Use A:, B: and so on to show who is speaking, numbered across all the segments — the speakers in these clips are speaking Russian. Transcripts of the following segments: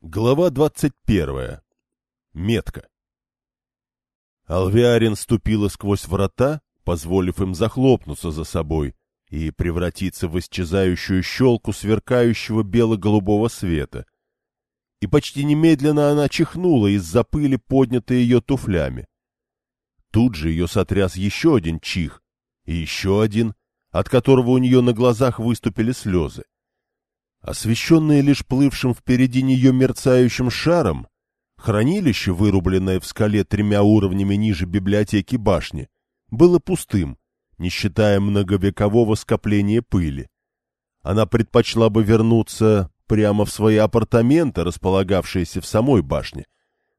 A: Глава двадцать первая. Метка. Алвиарин ступила сквозь врата, позволив им захлопнуться за собой и превратиться в исчезающую щелку сверкающего бело-голубого света. И почти немедленно она чихнула из-за пыли, поднятой ее туфлями. Тут же ее сотряс еще один чих, и еще один, от которого у нее на глазах выступили слезы. Освещенное лишь плывшим впереди нее мерцающим шаром, хранилище, вырубленное в скале тремя уровнями ниже библиотеки башни, было пустым, не считая многовекового скопления пыли. Она предпочла бы вернуться прямо в свои апартаменты, располагавшиеся в самой башне,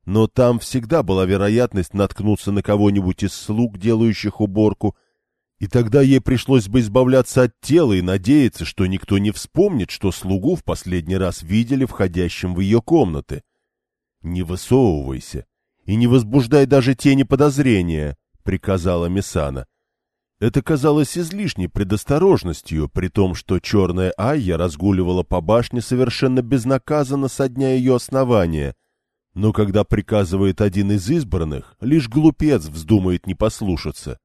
A: но там всегда была вероятность наткнуться на кого-нибудь из слуг, делающих уборку, и тогда ей пришлось бы избавляться от тела и надеяться, что никто не вспомнит, что слугу в последний раз видели входящим в ее комнаты. «Не высовывайся и не возбуждай даже тени подозрения», — приказала Мисана. Это казалось излишней предосторожностью, при том, что черная Айя разгуливала по башне совершенно безнаказанно со дня ее основания. Но когда приказывает один из избранных, лишь глупец вздумает не послушаться.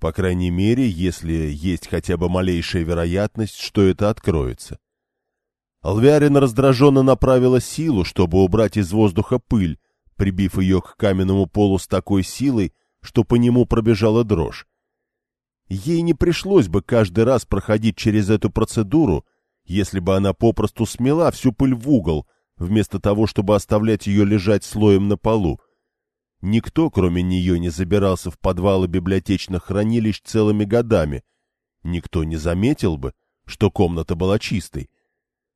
A: По крайней мере, если есть хотя бы малейшая вероятность, что это откроется. Алвиарин раздраженно направила силу, чтобы убрать из воздуха пыль, прибив ее к каменному полу с такой силой, что по нему пробежала дрожь. Ей не пришлось бы каждый раз проходить через эту процедуру, если бы она попросту смела всю пыль в угол, вместо того, чтобы оставлять ее лежать слоем на полу. Никто, кроме нее, не забирался в подвалы библиотечных хранилищ целыми годами. Никто не заметил бы, что комната была чистой.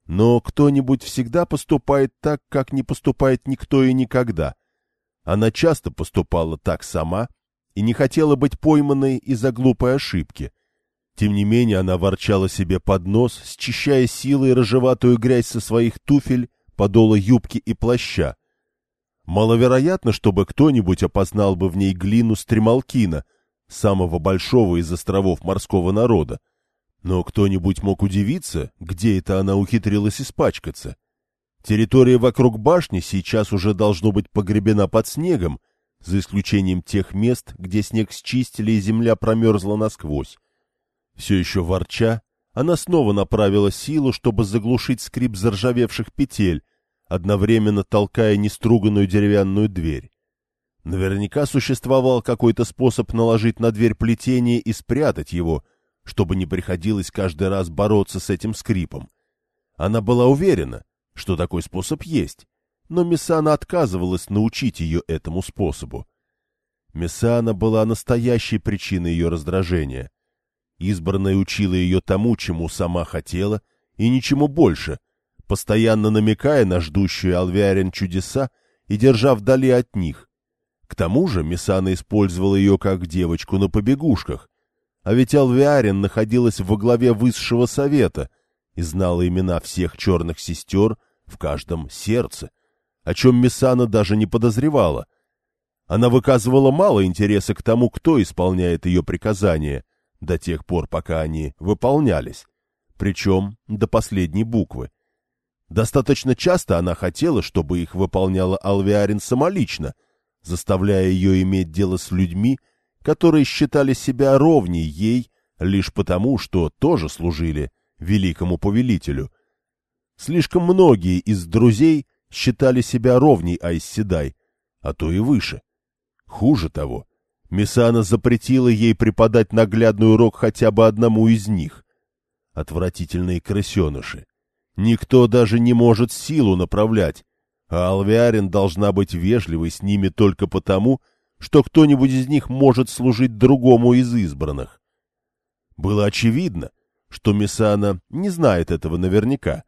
A: Но кто-нибудь всегда поступает так, как не поступает никто и никогда. Она часто поступала так сама и не хотела быть пойманной из-за глупой ошибки. Тем не менее она ворчала себе под нос, счищая силой рыжеватую грязь со своих туфель, подола юбки и плаща. Маловероятно, чтобы кто-нибудь опознал бы в ней глину Стремалкина, самого большого из островов морского народа. Но кто-нибудь мог удивиться, где это она ухитрилась испачкаться. Территория вокруг башни сейчас уже должно быть погребена под снегом, за исключением тех мест, где снег счистили и земля промерзла насквозь. Все еще ворча, она снова направила силу, чтобы заглушить скрип заржавевших петель, одновременно толкая неструганную деревянную дверь. Наверняка существовал какой-то способ наложить на дверь плетение и спрятать его, чтобы не приходилось каждый раз бороться с этим скрипом. Она была уверена, что такой способ есть, но Мессана отказывалась научить ее этому способу. Мессана была настоящей причиной ее раздражения. Избранная учила ее тому, чему сама хотела, и ничему больше, постоянно намекая на ждущие Алвиарин чудеса и держа вдали от них. К тому же Мисана использовала ее как девочку на побегушках, а ведь Алвиарин находилась во главе высшего совета и знала имена всех черных сестер в каждом сердце, о чем Мисана даже не подозревала. Она выказывала мало интереса к тому, кто исполняет ее приказания, до тех пор, пока они выполнялись, причем до последней буквы. Достаточно часто она хотела, чтобы их выполняла Алвиарин самолично, заставляя ее иметь дело с людьми, которые считали себя ровней ей лишь потому, что тоже служили великому повелителю. Слишком многие из друзей считали себя ровней Айсседай, а то и выше. Хуже того, Мисана запретила ей преподать наглядный урок хотя бы одному из них. Отвратительные крысеныши. Никто даже не может силу направлять, а Алвиарин должна быть вежливой с ними только потому, что кто-нибудь из них может служить другому из избранных. Было очевидно, что Мисана не знает этого наверняка.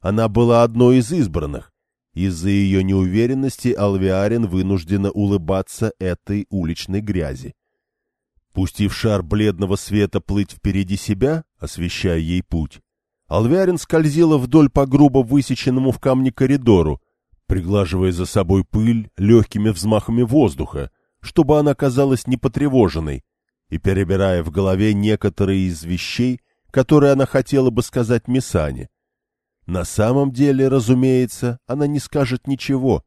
A: Она была одной из избранных. Из-за ее неуверенности Алвиарин вынуждена улыбаться этой уличной грязи. Пустив шар бледного света плыть впереди себя, освещая ей путь, Алвиарин скользила вдоль по грубо высеченному в камне коридору, приглаживая за собой пыль легкими взмахами воздуха, чтобы она казалась непотревоженной, и перебирая в голове некоторые из вещей, которые она хотела бы сказать Мисане. На самом деле, разумеется, она не скажет ничего,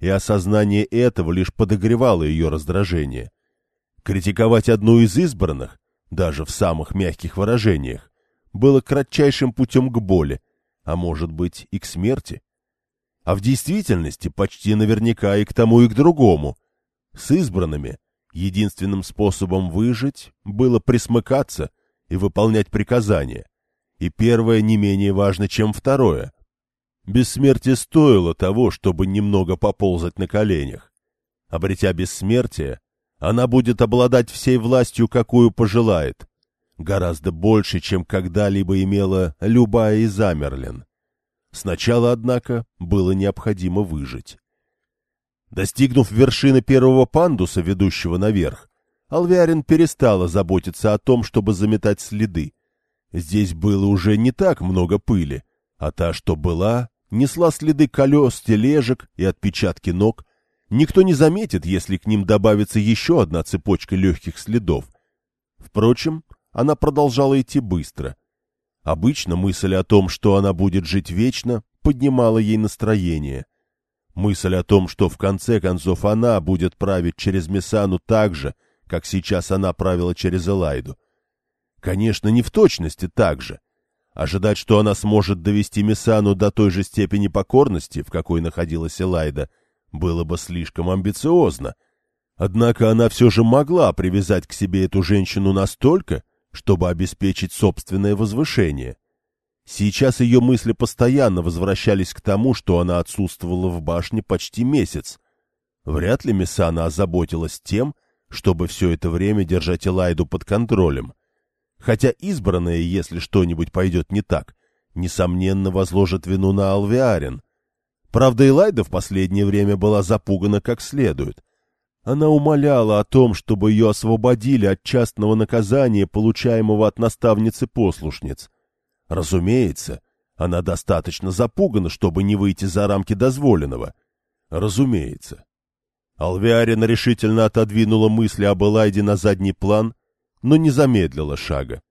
A: и осознание этого лишь подогревало ее раздражение. Критиковать одну из избранных, даже в самых мягких выражениях, было кратчайшим путем к боли, а может быть и к смерти. А в действительности почти наверняка и к тому, и к другому. С избранными единственным способом выжить было присмыкаться и выполнять приказания. И первое не менее важно, чем второе. Бессмертие стоило того, чтобы немного поползать на коленях. Обретя бессмертие, она будет обладать всей властью, какую пожелает. Гораздо больше, чем когда-либо имела любая из Амерлин. Сначала, однако, было необходимо выжить. Достигнув вершины первого пандуса, ведущего наверх, Алвиарин перестала заботиться о том, чтобы заметать следы. Здесь было уже не так много пыли, а та, что была, несла следы колес, тележек и отпечатки ног. Никто не заметит, если к ним добавится еще одна цепочка легких следов. Впрочем, она продолжала идти быстро. Обычно мысль о том, что она будет жить вечно, поднимала ей настроение. Мысль о том, что в конце концов она будет править через Месану так же, как сейчас она правила через Элайду. Конечно, не в точности так же. Ожидать, что она сможет довести Месану до той же степени покорности, в какой находилась Элайда, было бы слишком амбициозно. Однако она все же могла привязать к себе эту женщину настолько, чтобы обеспечить собственное возвышение. Сейчас ее мысли постоянно возвращались к тому, что она отсутствовала в башне почти месяц. Вряд ли Мессана озаботилась тем, чтобы все это время держать Элайду под контролем. Хотя избранная, если что-нибудь пойдет не так, несомненно возложит вину на Алвиарин. Правда, Элайда в последнее время была запугана как следует. Она умоляла о том, чтобы ее освободили от частного наказания, получаемого от наставницы-послушниц. Разумеется, она достаточно запугана, чтобы не выйти за рамки дозволенного. Разумеется. Алвиарина решительно отодвинула мысли об Элайде на задний план, но не замедлила шага.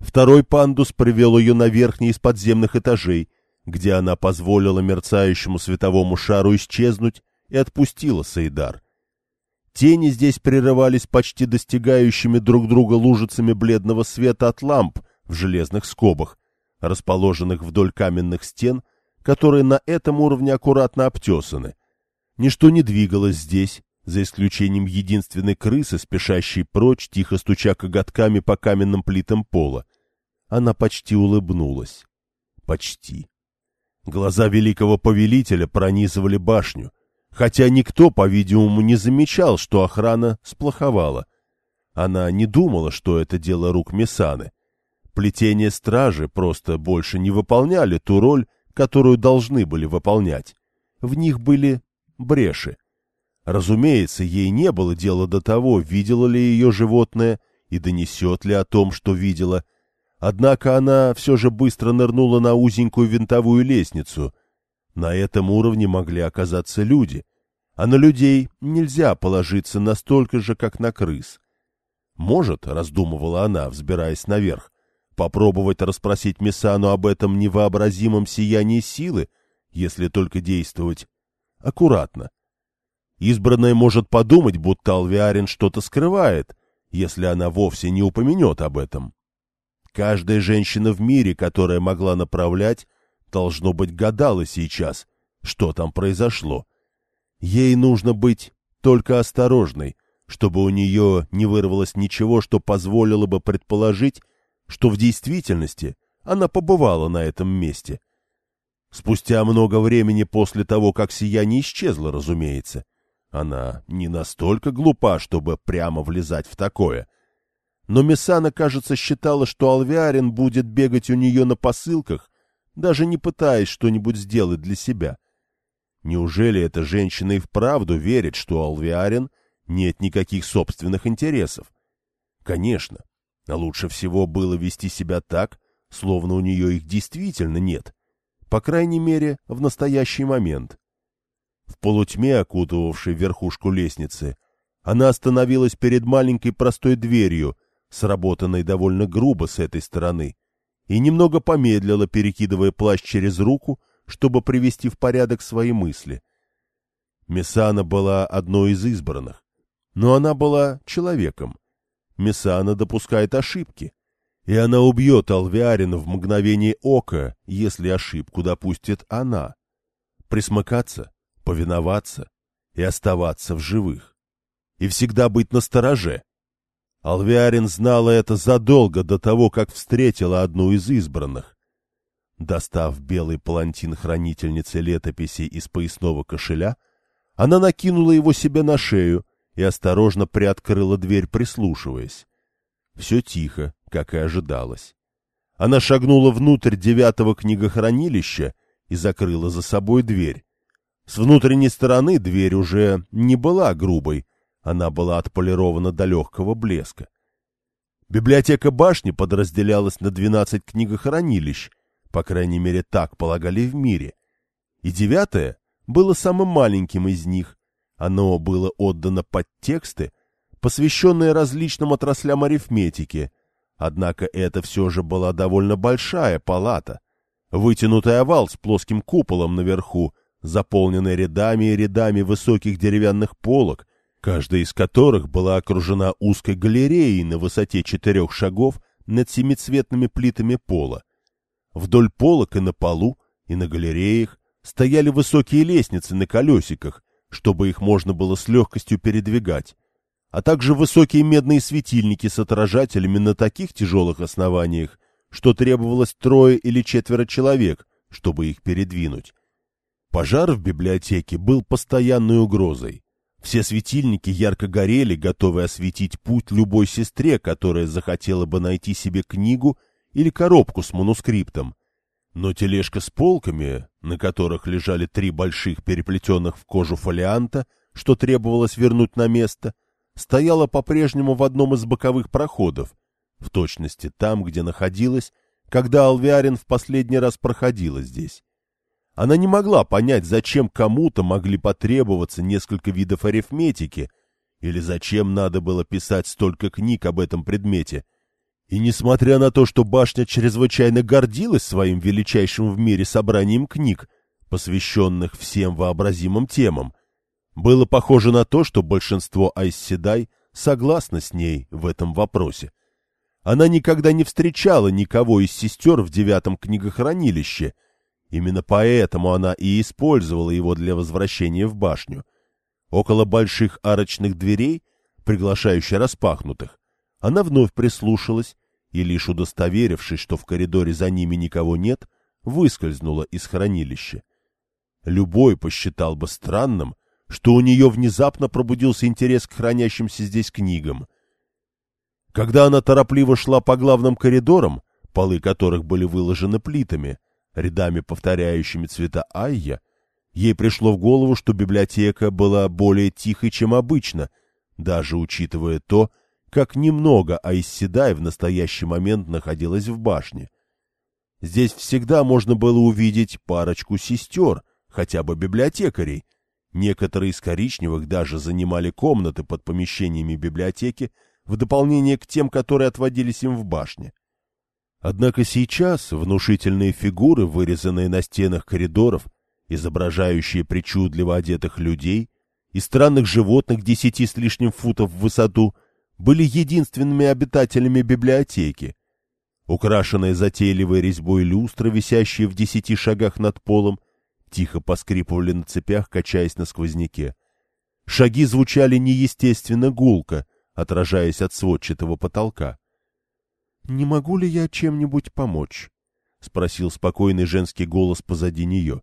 A: Второй пандус привел ее на верхний из подземных этажей, где она позволила мерцающему световому шару исчезнуть и отпустила Саидар — Тени здесь прерывались почти достигающими друг друга лужицами бледного света от ламп в железных скобах, расположенных вдоль каменных стен, которые на этом уровне аккуратно обтесаны. Ничто не двигалось здесь, за исключением единственной крысы, спешащей прочь, тихо стуча коготками по каменным плитам пола. Она почти улыбнулась. Почти. Глаза великого повелителя пронизывали башню, хотя никто, по-видимому, не замечал, что охрана сплоховала. Она не думала, что это дело рук Мессаны. Плетения стражи просто больше не выполняли ту роль, которую должны были выполнять. В них были бреши. Разумеется, ей не было дела до того, видела ли ее животное и донесет ли о том, что видела. Однако она все же быстро нырнула на узенькую винтовую лестницу, на этом уровне могли оказаться люди, а на людей нельзя положиться настолько же, как на крыс. Может, раздумывала она, взбираясь наверх, попробовать расспросить Мессану об этом невообразимом сиянии силы, если только действовать аккуратно. Избранная может подумать, будто Алвиарин что-то скрывает, если она вовсе не упомянет об этом. Каждая женщина в мире, которая могла направлять, должно быть, гадала сейчас, что там произошло. Ей нужно быть только осторожной, чтобы у нее не вырвалось ничего, что позволило бы предположить, что в действительности она побывала на этом месте. Спустя много времени после того, как сияние исчезло, разумеется. Она не настолько глупа, чтобы прямо влезать в такое. Но Мессана, кажется, считала, что Алвиарин будет бегать у нее на посылках даже не пытаясь что-нибудь сделать для себя. Неужели эта женщина и вправду верит, что у Алвиарин нет никаких собственных интересов? Конечно, а лучше всего было вести себя так, словно у нее их действительно нет, по крайней мере, в настоящий момент. В полутьме, окутывавшей верхушку лестницы, она остановилась перед маленькой простой дверью, сработанной довольно грубо с этой стороны, и немного помедлила, перекидывая плащ через руку, чтобы привести в порядок свои мысли. Мессана была одной из избранных, но она была человеком. Мессана допускает ошибки, и она убьет Алвиарина в мгновение ока, если ошибку допустит она. Присмыкаться, повиноваться и оставаться в живых. И всегда быть настороже. Алвиарин знала это задолго до того, как встретила одну из избранных. Достав белый палантин хранительницы летописей из поясного кошеля, она накинула его себе на шею и осторожно приоткрыла дверь, прислушиваясь. Все тихо, как и ожидалось. Она шагнула внутрь девятого книгохранилища и закрыла за собой дверь. С внутренней стороны дверь уже не была грубой, она была отполирована до легкого блеска. Библиотека башни подразделялась на двенадцать книгохранилищ, по крайней мере так полагали в мире, и девятое было самым маленьким из них. Оно было отдано под тексты, посвященные различным отраслям арифметики, однако это все же была довольно большая палата, вытянутый овал с плоским куполом наверху, заполненный рядами и рядами высоких деревянных полок, каждая из которых была окружена узкой галереей на высоте четырех шагов над семицветными плитами пола. Вдоль полок и на полу, и на галереях стояли высокие лестницы на колесиках, чтобы их можно было с легкостью передвигать, а также высокие медные светильники с отражателями на таких тяжелых основаниях, что требовалось трое или четверо человек, чтобы их передвинуть. Пожар в библиотеке был постоянной угрозой. Все светильники ярко горели, готовые осветить путь любой сестре, которая захотела бы найти себе книгу или коробку с манускриптом. Но тележка с полками, на которых лежали три больших переплетенных в кожу фолианта, что требовалось вернуть на место, стояла по-прежнему в одном из боковых проходов, в точности там, где находилась, когда Алвиарин в последний раз проходила здесь. Она не могла понять, зачем кому-то могли потребоваться несколько видов арифметики, или зачем надо было писать столько книг об этом предмете. И несмотря на то, что башня чрезвычайно гордилась своим величайшим в мире собранием книг, посвященных всем вообразимым темам, было похоже на то, что большинство Айсседай согласно с ней в этом вопросе. Она никогда не встречала никого из сестер в девятом книгохранилище — Именно поэтому она и использовала его для возвращения в башню. Около больших арочных дверей, приглашающе распахнутых, она вновь прислушалась и, лишь удостоверившись, что в коридоре за ними никого нет, выскользнула из хранилища. Любой посчитал бы странным, что у нее внезапно пробудился интерес к хранящимся здесь книгам. Когда она торопливо шла по главным коридорам, полы которых были выложены плитами, рядами повторяющими цвета айя, ей пришло в голову, что библиотека была более тихой, чем обычно, даже учитывая то, как немного Айсседай в настоящий момент находилась в башне. Здесь всегда можно было увидеть парочку сестер, хотя бы библиотекарей. Некоторые из коричневых даже занимали комнаты под помещениями библиотеки в дополнение к тем, которые отводились им в башне. Однако сейчас внушительные фигуры, вырезанные на стенах коридоров, изображающие причудливо одетых людей и странных животных десяти с лишним футов в высоту, были единственными обитателями библиотеки. Украшенные затейливой резьбой люстры, висящие в десяти шагах над полом, тихо поскрипывали на цепях, качаясь на сквозняке. Шаги звучали неестественно гулко, отражаясь от сводчатого потолка. «Не могу ли я чем-нибудь помочь?» — спросил спокойный женский голос позади нее.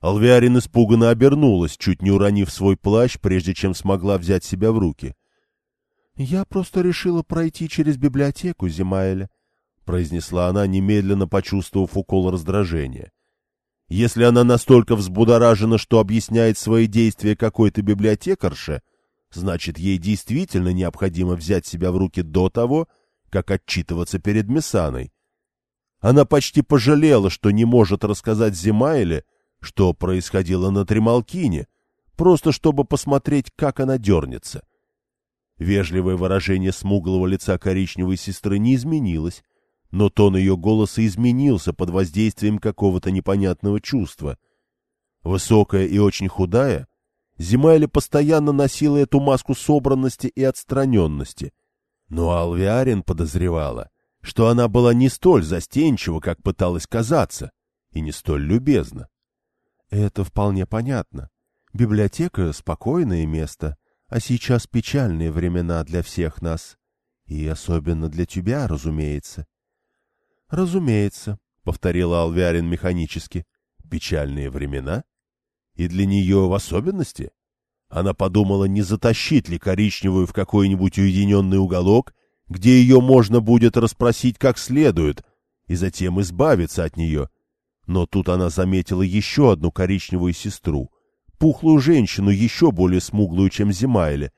A: Алвиарин испуганно обернулась, чуть не уронив свой плащ, прежде чем смогла взять себя в руки. — Я просто решила пройти через библиотеку, Зимаэля, — произнесла она, немедленно почувствовав укол раздражения. Если она настолько взбудоражена, что объясняет свои действия какой-то библиотекарше, значит, ей действительно необходимо взять себя в руки до того, как отчитываться перед Мессаной. Она почти пожалела, что не может рассказать Зимаэле, что происходило на Тремалкине, просто чтобы посмотреть, как она дернется. Вежливое выражение смуглого лица коричневой сестры не изменилось, но тон ее голоса изменился под воздействием какого-то непонятного чувства. Высокая и очень худая, Зимайля постоянно носила эту маску собранности и отстраненности. Но Алвиарин подозревала, что она была не столь застенчива, как пыталась казаться, и не столь любезна. Это вполне понятно. Библиотека — спокойное место, а сейчас печальные времена для всех нас. И особенно для тебя, разумеется. — Разумеется, — повторила Алвиарин механически. — Печальные времена? И для нее в особенности? Она подумала, не затащить ли коричневую в какой-нибудь уединенный уголок, где ее можно будет расспросить как следует, и затем избавиться от нее. Но тут она заметила еще одну коричневую сестру, пухлую женщину, еще более смуглую, чем Зимайле,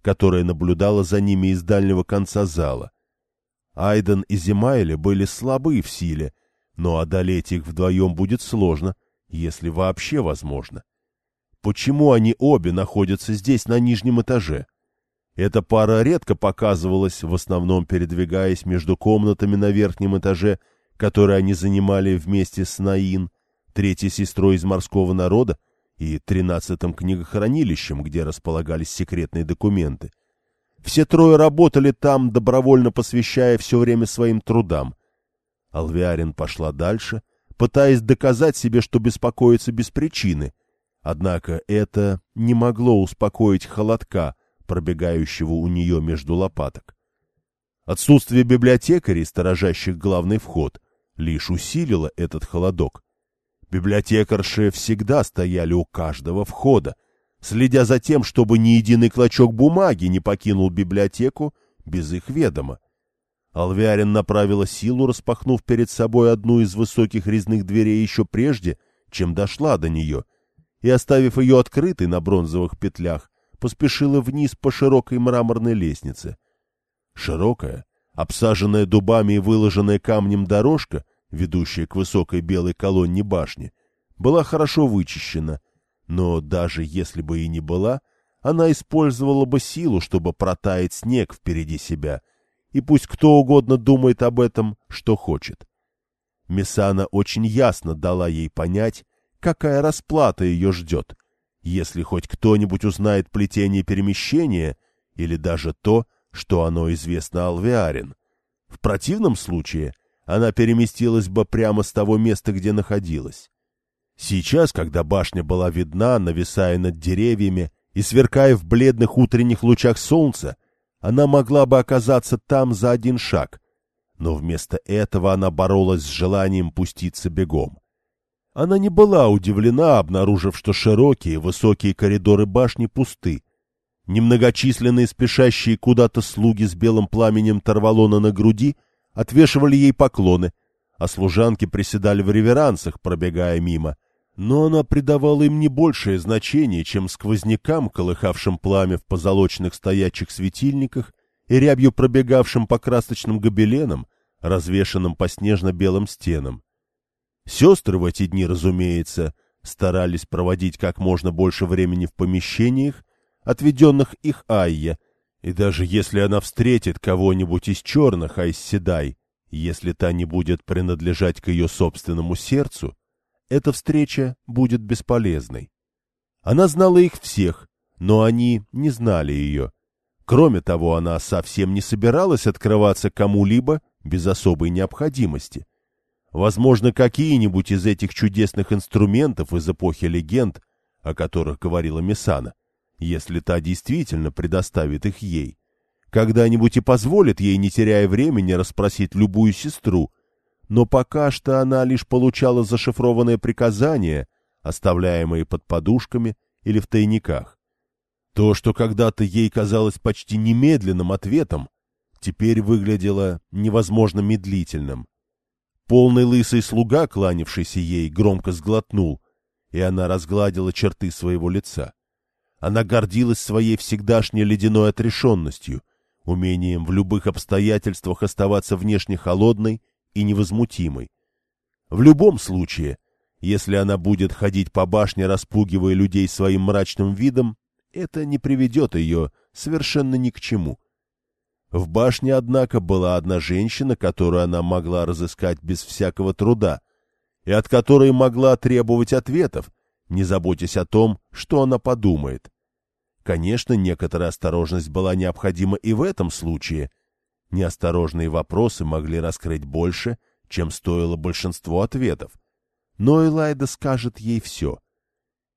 A: которая наблюдала за ними из дальнего конца зала. Айден и Зимайле были слабы в силе, но одолеть их вдвоем будет сложно, если вообще возможно. Почему они обе находятся здесь, на нижнем этаже? Эта пара редко показывалась, в основном передвигаясь между комнатами на верхнем этаже, которые они занимали вместе с Наин, третьей сестрой из морского народа, и тринадцатым книгохранилищем, где располагались секретные документы. Все трое работали там, добровольно посвящая все время своим трудам. Алвиарин пошла дальше, пытаясь доказать себе, что беспокоится без причины. Однако это не могло успокоить холодка, пробегающего у нее между лопаток. Отсутствие библиотекарей, сторожащих главный вход, лишь усилило этот холодок. Библиотекарши всегда стояли у каждого входа, следя за тем, чтобы ни единый клочок бумаги не покинул библиотеку без их ведома. Алвиарин направила силу, распахнув перед собой одну из высоких резных дверей еще прежде, чем дошла до нее, и, оставив ее открытой на бронзовых петлях, поспешила вниз по широкой мраморной лестнице. Широкая, обсаженная дубами и выложенная камнем дорожка ведущая к высокой белой колонне башни, была хорошо вычищена, но даже если бы и не была, она использовала бы силу, чтобы протаять снег впереди себя, и пусть кто угодно думает об этом, что хочет. Мессана очень ясно дала ей понять, какая расплата ее ждет, если хоть кто-нибудь узнает плетение перемещения или даже то, что оно известно Алвиарин. В противном случае она переместилась бы прямо с того места, где находилась. Сейчас, когда башня была видна, нависая над деревьями и сверкая в бледных утренних лучах солнца, она могла бы оказаться там за один шаг, но вместо этого она боролась с желанием пуститься бегом. Она не была удивлена, обнаружив, что широкие, высокие коридоры башни пусты. Немногочисленные спешащие куда-то слуги с белым пламенем Тарвалона на груди — отвешивали ей поклоны, а служанки приседали в реверансах, пробегая мимо. Но она придавала им не большее значение, чем сквознякам, колыхавшим пламя в позолоченных стоячих светильниках и рябью пробегавшим по красочным гобеленам, развешанным по снежно-белым стенам. Сестры в эти дни, разумеется, старались проводить как можно больше времени в помещениях, отведенных их Айя, и даже если она встретит кого-нибудь из черных Айсседай, если та не будет принадлежать к ее собственному сердцу, эта встреча будет бесполезной. Она знала их всех, но они не знали ее. Кроме того, она совсем не собиралась открываться кому-либо без особой необходимости. Возможно, какие-нибудь из этих чудесных инструментов из эпохи легенд, о которых говорила Мессана, если та действительно предоставит их ей. Когда-нибудь и позволит ей, не теряя времени, расспросить любую сестру, но пока что она лишь получала зашифрованные приказания, оставляемые под подушками или в тайниках. То, что когда-то ей казалось почти немедленным ответом, теперь выглядело невозможно медлительным. Полный лысый слуга, кланявшийся ей, громко сглотнул, и она разгладила черты своего лица. Она гордилась своей всегдашней ледяной отрешенностью, умением в любых обстоятельствах оставаться внешне холодной и невозмутимой. В любом случае, если она будет ходить по башне, распугивая людей своим мрачным видом, это не приведет ее совершенно ни к чему. В башне, однако, была одна женщина, которую она могла разыскать без всякого труда, и от которой могла требовать ответов, не заботясь о том, что она подумает. Конечно, некоторая осторожность была необходима и в этом случае. Неосторожные вопросы могли раскрыть больше, чем стоило большинство ответов. Но Элайда скажет ей все.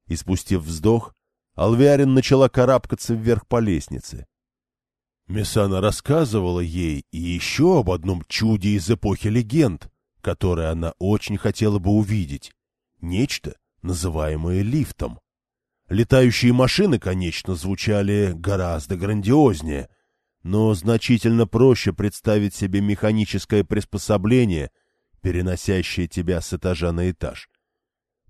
A: И спустив вздох, Алвиарин начала карабкаться вверх по лестнице. Мессана рассказывала ей и еще об одном чуде из эпохи легенд, которое она очень хотела бы увидеть. Нечто, называемое лифтом. Летающие машины, конечно, звучали гораздо грандиознее, но значительно проще представить себе механическое приспособление, переносящее тебя с этажа на этаж.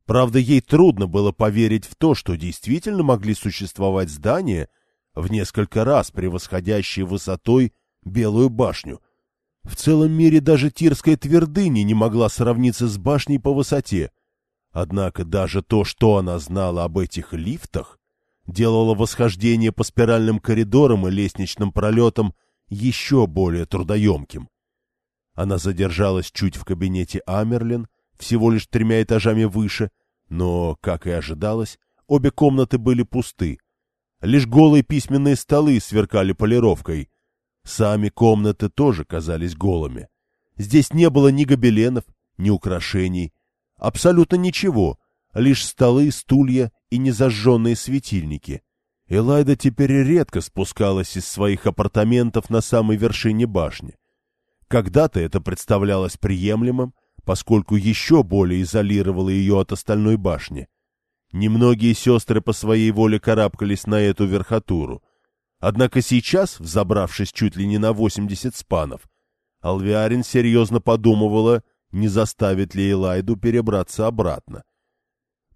A: Правда, ей трудно было поверить в то, что действительно могли существовать здания, в несколько раз превосходящие высотой Белую башню. В целом мире даже Тирская твердыня не могла сравниться с башней по высоте. Однако даже то, что она знала об этих лифтах, делало восхождение по спиральным коридорам и лестничным пролетам еще более трудоемким. Она задержалась чуть в кабинете Амерлин, всего лишь тремя этажами выше, но, как и ожидалось, обе комнаты были пусты. Лишь голые письменные столы сверкали полировкой. Сами комнаты тоже казались голыми. Здесь не было ни гобеленов, ни украшений, абсолютно ничего, лишь столы, стулья и незажженные светильники. Элайда теперь редко спускалась из своих апартаментов на самой вершине башни. Когда-то это представлялось приемлемым, поскольку еще более изолировало ее от остальной башни. Немногие сестры по своей воле карабкались на эту верхотуру. Однако сейчас, взобравшись чуть ли не на 80 спанов, Алвиарин серьезно подумывала, не заставит ли Элайду перебраться обратно.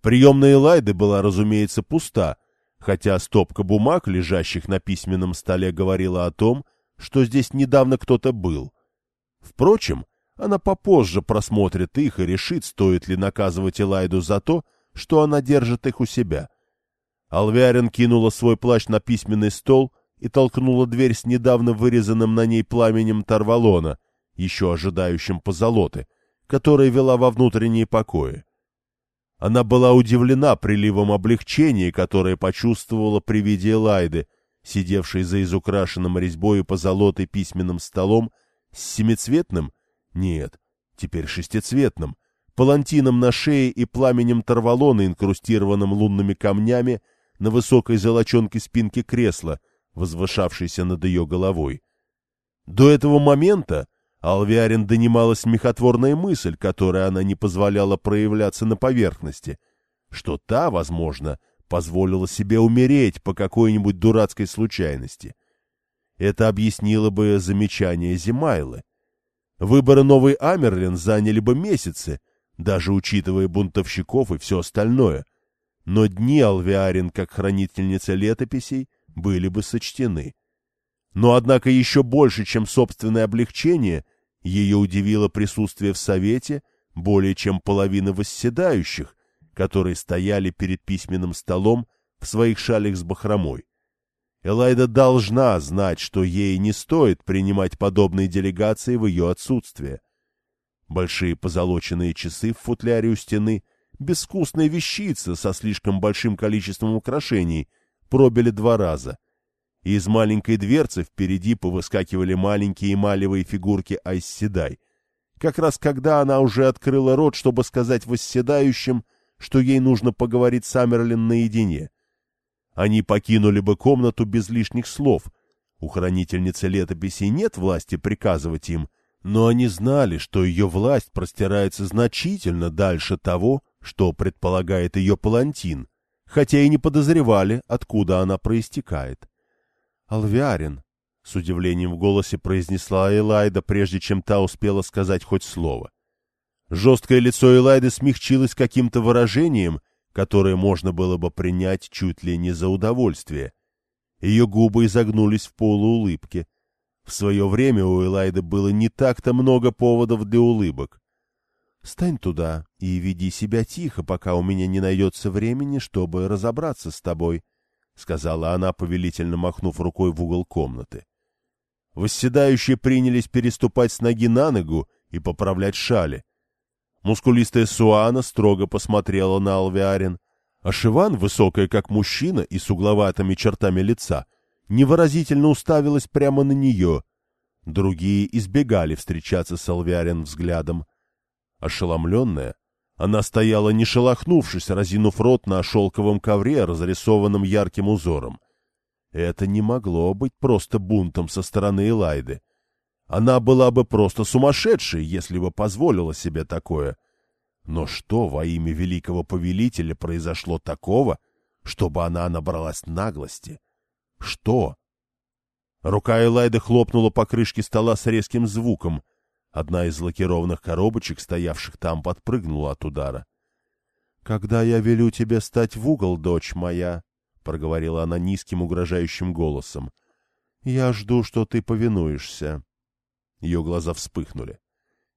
A: Приемная Элайды была, разумеется, пуста, хотя стопка бумаг, лежащих на письменном столе, говорила о том, что здесь недавно кто-то был. Впрочем, она попозже просмотрит их и решит, стоит ли наказывать Элайду за то, что она держит их у себя. Алвиарин кинула свой плащ на письменный стол и толкнула дверь с недавно вырезанным на ней пламенем Тарвалона, еще ожидающим позолоты, которая вела во внутренние покои. Она была удивлена приливом облегчения, которое почувствовала при виде Элайды, сидевшей за изукрашенным резьбой и позолотой письменным столом с семицветным, нет, теперь шестицветным, палантином на шее и пламенем торвалона, инкрустированным лунными камнями на высокой золоченке спинки кресла, возвышавшейся над ее головой. До этого момента Алвиарин донимала смехотворная мысль, которая она не позволяла проявляться на поверхности, что та, возможно, позволила себе умереть по какой-нибудь дурацкой случайности. Это объяснило бы замечание Зимайлы. Выборы новой Амерлин заняли бы месяцы, даже учитывая бунтовщиков и все остальное. Но дни Алвиарин, как хранительница летописей, были бы сочтены. Но, однако, еще больше, чем собственное облегчение, ее удивило присутствие в Совете более чем половины восседающих, которые стояли перед письменным столом в своих шалях с бахромой. Элайда должна знать, что ей не стоит принимать подобные делегации в ее отсутствие. Большие позолоченные часы в футляре у стены, безвкусная вещица со слишком большим количеством украшений, пробили два раза. И из маленькой дверцы впереди повыскакивали маленькие эмалевые фигурки Айсседай. Как раз когда она уже открыла рот, чтобы сказать восседающим, что ей нужно поговорить с Амерлин наедине — они покинули бы комнату без лишних слов. У хранительницы летописей нет власти приказывать им, но они знали, что ее власть простирается значительно дальше того, что предполагает ее палантин, хотя и не подозревали, откуда она проистекает. «Алвиарин», — с удивлением в голосе произнесла Элайда, прежде чем та успела сказать хоть слово. Жесткое лицо Элайды смягчилось каким-то выражением, которое можно было бы принять чуть ли не за удовольствие. Ее губы изогнулись в полуулыбке. В свое время у Элайды было не так-то много поводов для улыбок. «Стань туда и веди себя тихо, пока у меня не найдется времени, чтобы разобраться с тобой», — сказала она, повелительно махнув рукой в угол комнаты. Восседающие принялись переступать с ноги на ногу и поправлять шали. Мускулистая Суана строго посмотрела на Алвиарин, а Шиван, высокая как мужчина и с угловатыми чертами лица, невыразительно уставилась прямо на нее. Другие избегали встречаться с Алвиарин взглядом. Ошеломленная, она стояла не шелохнувшись, разинув рот на шелковом ковре, разрисованном ярким узором. Это не могло быть просто бунтом со стороны Элайды. Она была бы просто сумасшедшей, если бы позволила себе такое. Но что во имя великого повелителя произошло такого, чтобы она набралась наглости? Что? Рука Элайды хлопнула по крышке стола с резким звуком. Одна из лакированных коробочек, стоявших там, подпрыгнула от удара. — Когда я велю тебе стать в угол, дочь моя, — проговорила она низким угрожающим голосом, — я жду, что ты повинуешься. Ее глаза вспыхнули.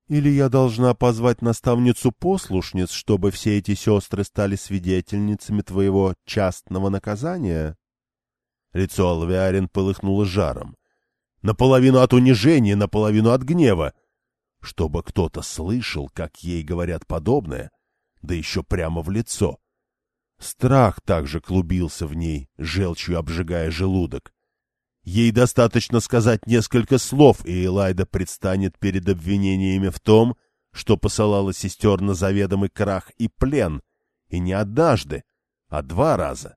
A: Или я должна позвать наставницу-послушниц, чтобы все эти сестры стали свидетельницами твоего частного наказания? Лицо Алвиарин полыхнуло жаром. Наполовину от унижения, наполовину от гнева. Чтобы кто-то слышал, как ей говорят подобное, да еще прямо в лицо. Страх также клубился в ней, желчью обжигая желудок. Ей достаточно сказать несколько слов, и Элайда предстанет перед обвинениями в том, что посылала сестер на заведомый крах и плен, и не однажды, а два раза.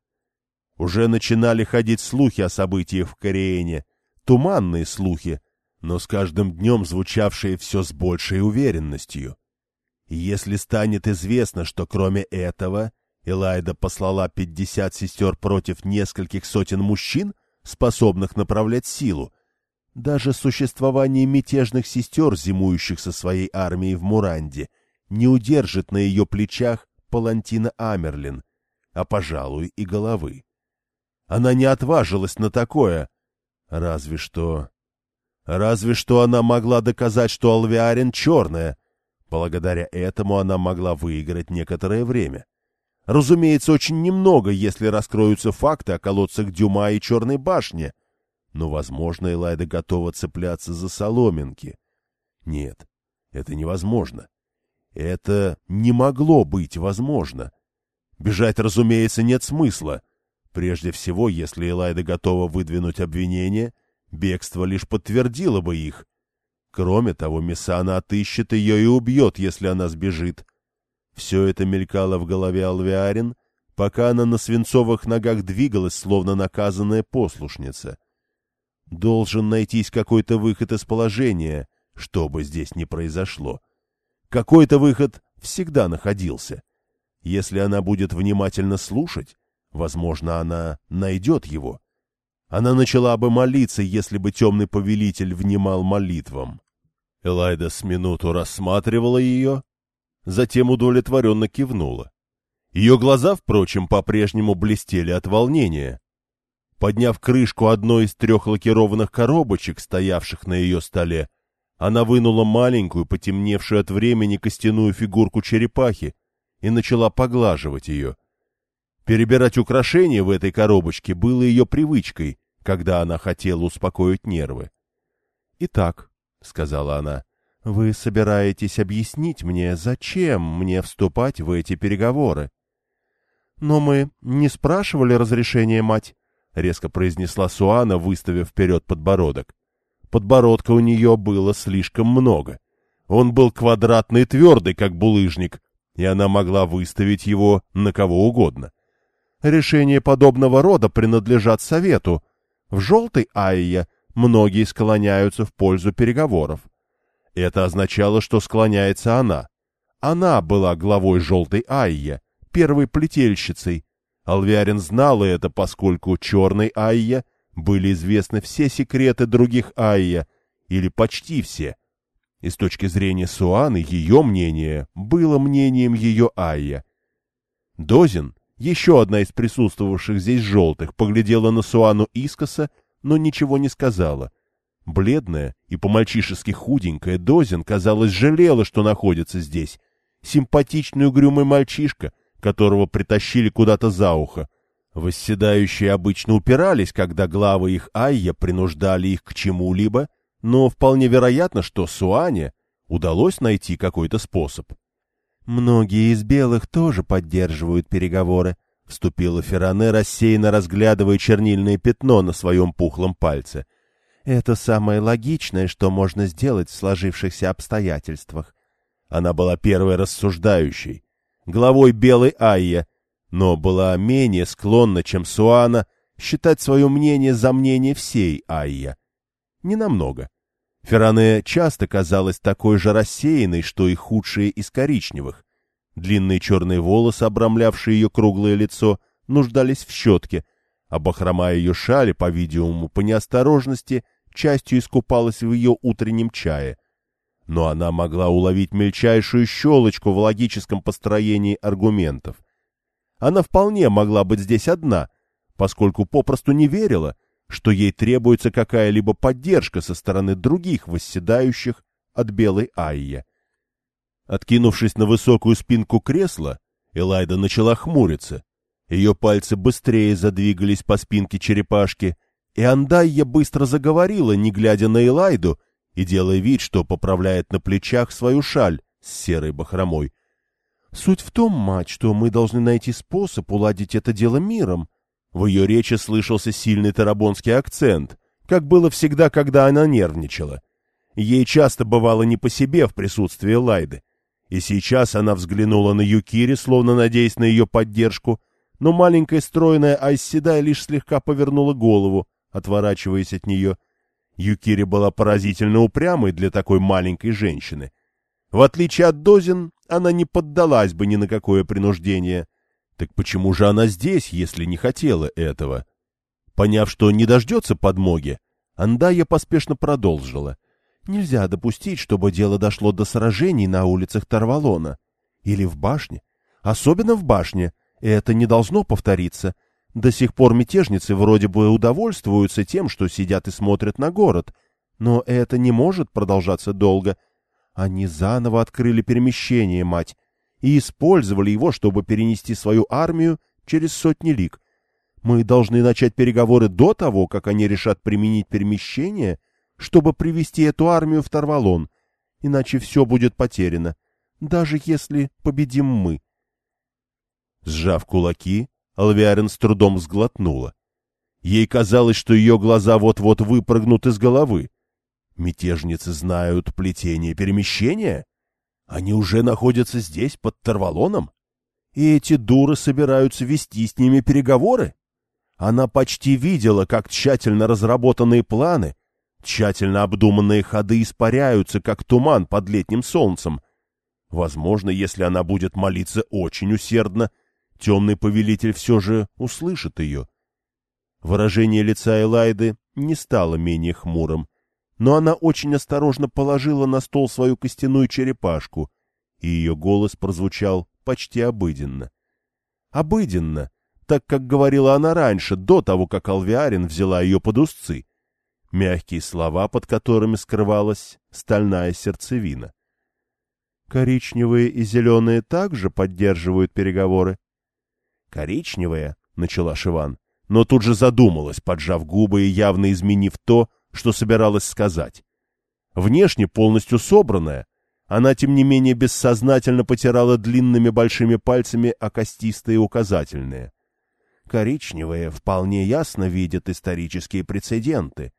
A: Уже начинали ходить слухи о событиях в Кореене, туманные слухи, но с каждым днем звучавшие все с большей уверенностью. Если станет известно, что кроме этого Элайда послала пятьдесят сестер против нескольких сотен мужчин — способных направлять силу. Даже существование мятежных сестер, зимующих со своей армией в Муранде, не удержит на ее плечах Палантина Амерлин, а, пожалуй, и головы. Она не отважилась на такое, разве что... Разве что она могла доказать, что Алвиарин черная. Благодаря этому она могла выиграть некоторое время. Разумеется, очень немного, если раскроются факты о колодцах Дюма и Черной башне. Но, возможно, Элайда готова цепляться за соломинки. Нет, это невозможно. Это не могло быть возможно. Бежать, разумеется, нет смысла. Прежде всего, если Элайда готова выдвинуть обвинение, бегство лишь подтвердило бы их. Кроме того, Мессана отыщет ее и убьет, если она сбежит. Все это мелькало в голове Алвиарин, пока она на свинцовых ногах двигалась, словно наказанная послушница. Должен найтись какой-то выход из положения, что бы здесь ни произошло. Какой-то выход всегда находился. Если она будет внимательно слушать, возможно, она найдет его. Она начала бы молиться, если бы темный повелитель внимал молитвам. Элайда с минуту рассматривала ее, затем удовлетворенно кивнула. Ее глаза, впрочем, по-прежнему блестели от волнения. Подняв крышку одной из трех лакированных коробочек, стоявших на ее столе, она вынула маленькую, потемневшую от времени костяную фигурку черепахи и начала поглаживать ее. Перебирать украшения в этой коробочке было ее привычкой, когда она хотела успокоить нервы. — Итак, — сказала она, вы собираетесь объяснить мне, зачем мне вступать в эти переговоры? Но мы не спрашивали разрешения, мать, резко произнесла Суана, выставив вперед подбородок. Подбородка у нее было слишком много. Он был квадратный и твердый, как булыжник, и она могла выставить его на кого угодно. Решения подобного рода принадлежат совету. В желтой Айе многие склоняются в пользу переговоров. Это означало, что склоняется она. Она была главой желтой Айя, первой плетельщицей. Алвиарин знала это, поскольку черной Айя были известны все секреты других Айя, или почти все. И с точки зрения Суаны, ее мнение было мнением ее Айя. Дозин, еще одна из присутствовавших здесь желтых, поглядела на Суану искоса, но ничего не сказала — Бледная и по-мальчишески худенькая Дозин, казалось, жалела, что находится здесь. Симпатичный угрюмый мальчишка, которого притащили куда-то за ухо. Восседающие обычно упирались, когда главы их Айя принуждали их к чему-либо, но вполне вероятно, что Суане удалось найти какой-то способ.
B: «Многие из белых тоже поддерживают переговоры», — вступила Ферране, рассеянно разглядывая чернильное пятно на своем пухлом пальце. «Это самое логичное, что можно сделать в сложившихся обстоятельствах».
A: Она была первой рассуждающей, главой белой Айя, но была менее склонна, чем Суана, считать свое мнение за мнение всей Айя. Ненамного. Ферране часто казалась такой же рассеянной, что и худшие из коричневых. Длинные черные волосы, обрамлявшие ее круглое лицо, нуждались в щетке, а бахрома ее шали, по-видимому, по неосторожности, частью искупалась в ее утреннем чае. Но она могла уловить мельчайшую щелочку в логическом построении аргументов. Она вполне могла быть здесь одна, поскольку попросту не верила, что ей требуется какая-либо поддержка со стороны других восседающих от белой Айя. Откинувшись на высокую спинку кресла, Элайда начала хмуриться. Ее пальцы быстрее задвигались по спинке черепашки, и Андайя быстро заговорила, не глядя на Элайду и делая вид, что поправляет на плечах свою шаль с серой бахромой. Суть в том, мать, что мы должны найти способ уладить это дело миром. В ее речи слышался сильный тарабонский акцент, как было всегда, когда она нервничала. Ей часто бывало не по себе в присутствии Лайды. И сейчас она взглянула на Юкири, словно надеясь на ее поддержку, но маленькая стройная Айседай лишь слегка повернула голову, отворачиваясь от нее. Юкири была поразительно упрямой для такой маленькой женщины. В отличие от Дозин, она не поддалась бы ни на какое принуждение. Так почему же она здесь, если не хотела этого? Поняв, что не дождется подмоги, Андая поспешно продолжила. Нельзя допустить, чтобы дело дошло до сражений на улицах Тарвалона. Или в башне. Особенно в башне. Это не должно повториться. До сих пор мятежницы вроде бы удовольствуются тем, что сидят и смотрят на город. Но это не может продолжаться долго. Они заново открыли перемещение, мать, и использовали его, чтобы перенести свою армию через сотни лиг. Мы должны начать переговоры до того, как они решат применить перемещение, чтобы привести эту армию в Тарвалон, иначе все будет потеряно, даже если победим мы. Сжав кулаки, Алвиарин с трудом сглотнула. Ей казалось, что ее глаза вот-вот выпрыгнут из головы. Мятежницы знают плетение перемещения? Они уже находятся здесь, под Тарвалоном? И эти дуры собираются вести с ними переговоры? Она почти видела, как тщательно разработанные планы, тщательно обдуманные ходы испаряются, как туман под летним солнцем. Возможно, если она будет молиться очень усердно, темный повелитель все же услышит ее. Выражение лица Элайды не стало менее хмурым но она очень осторожно положила на стол свою костяную черепашку, и ее голос прозвучал почти обыденно. Обыденно, так как говорила она раньше, до того, как Алвиарин взяла ее под узцы. Мягкие слова, под которыми скрывалась стальная сердцевина. Коричневые и зеленые также поддерживают переговоры. Коричневые, — начала Шиван, но тут же задумалась, поджав губы и явно изменив то, что собиралась сказать. Внешне полностью собранная, она, тем не менее, бессознательно потирала длинными большими пальцами окостистые указательные. Коричневые вполне ясно видят исторические прецеденты.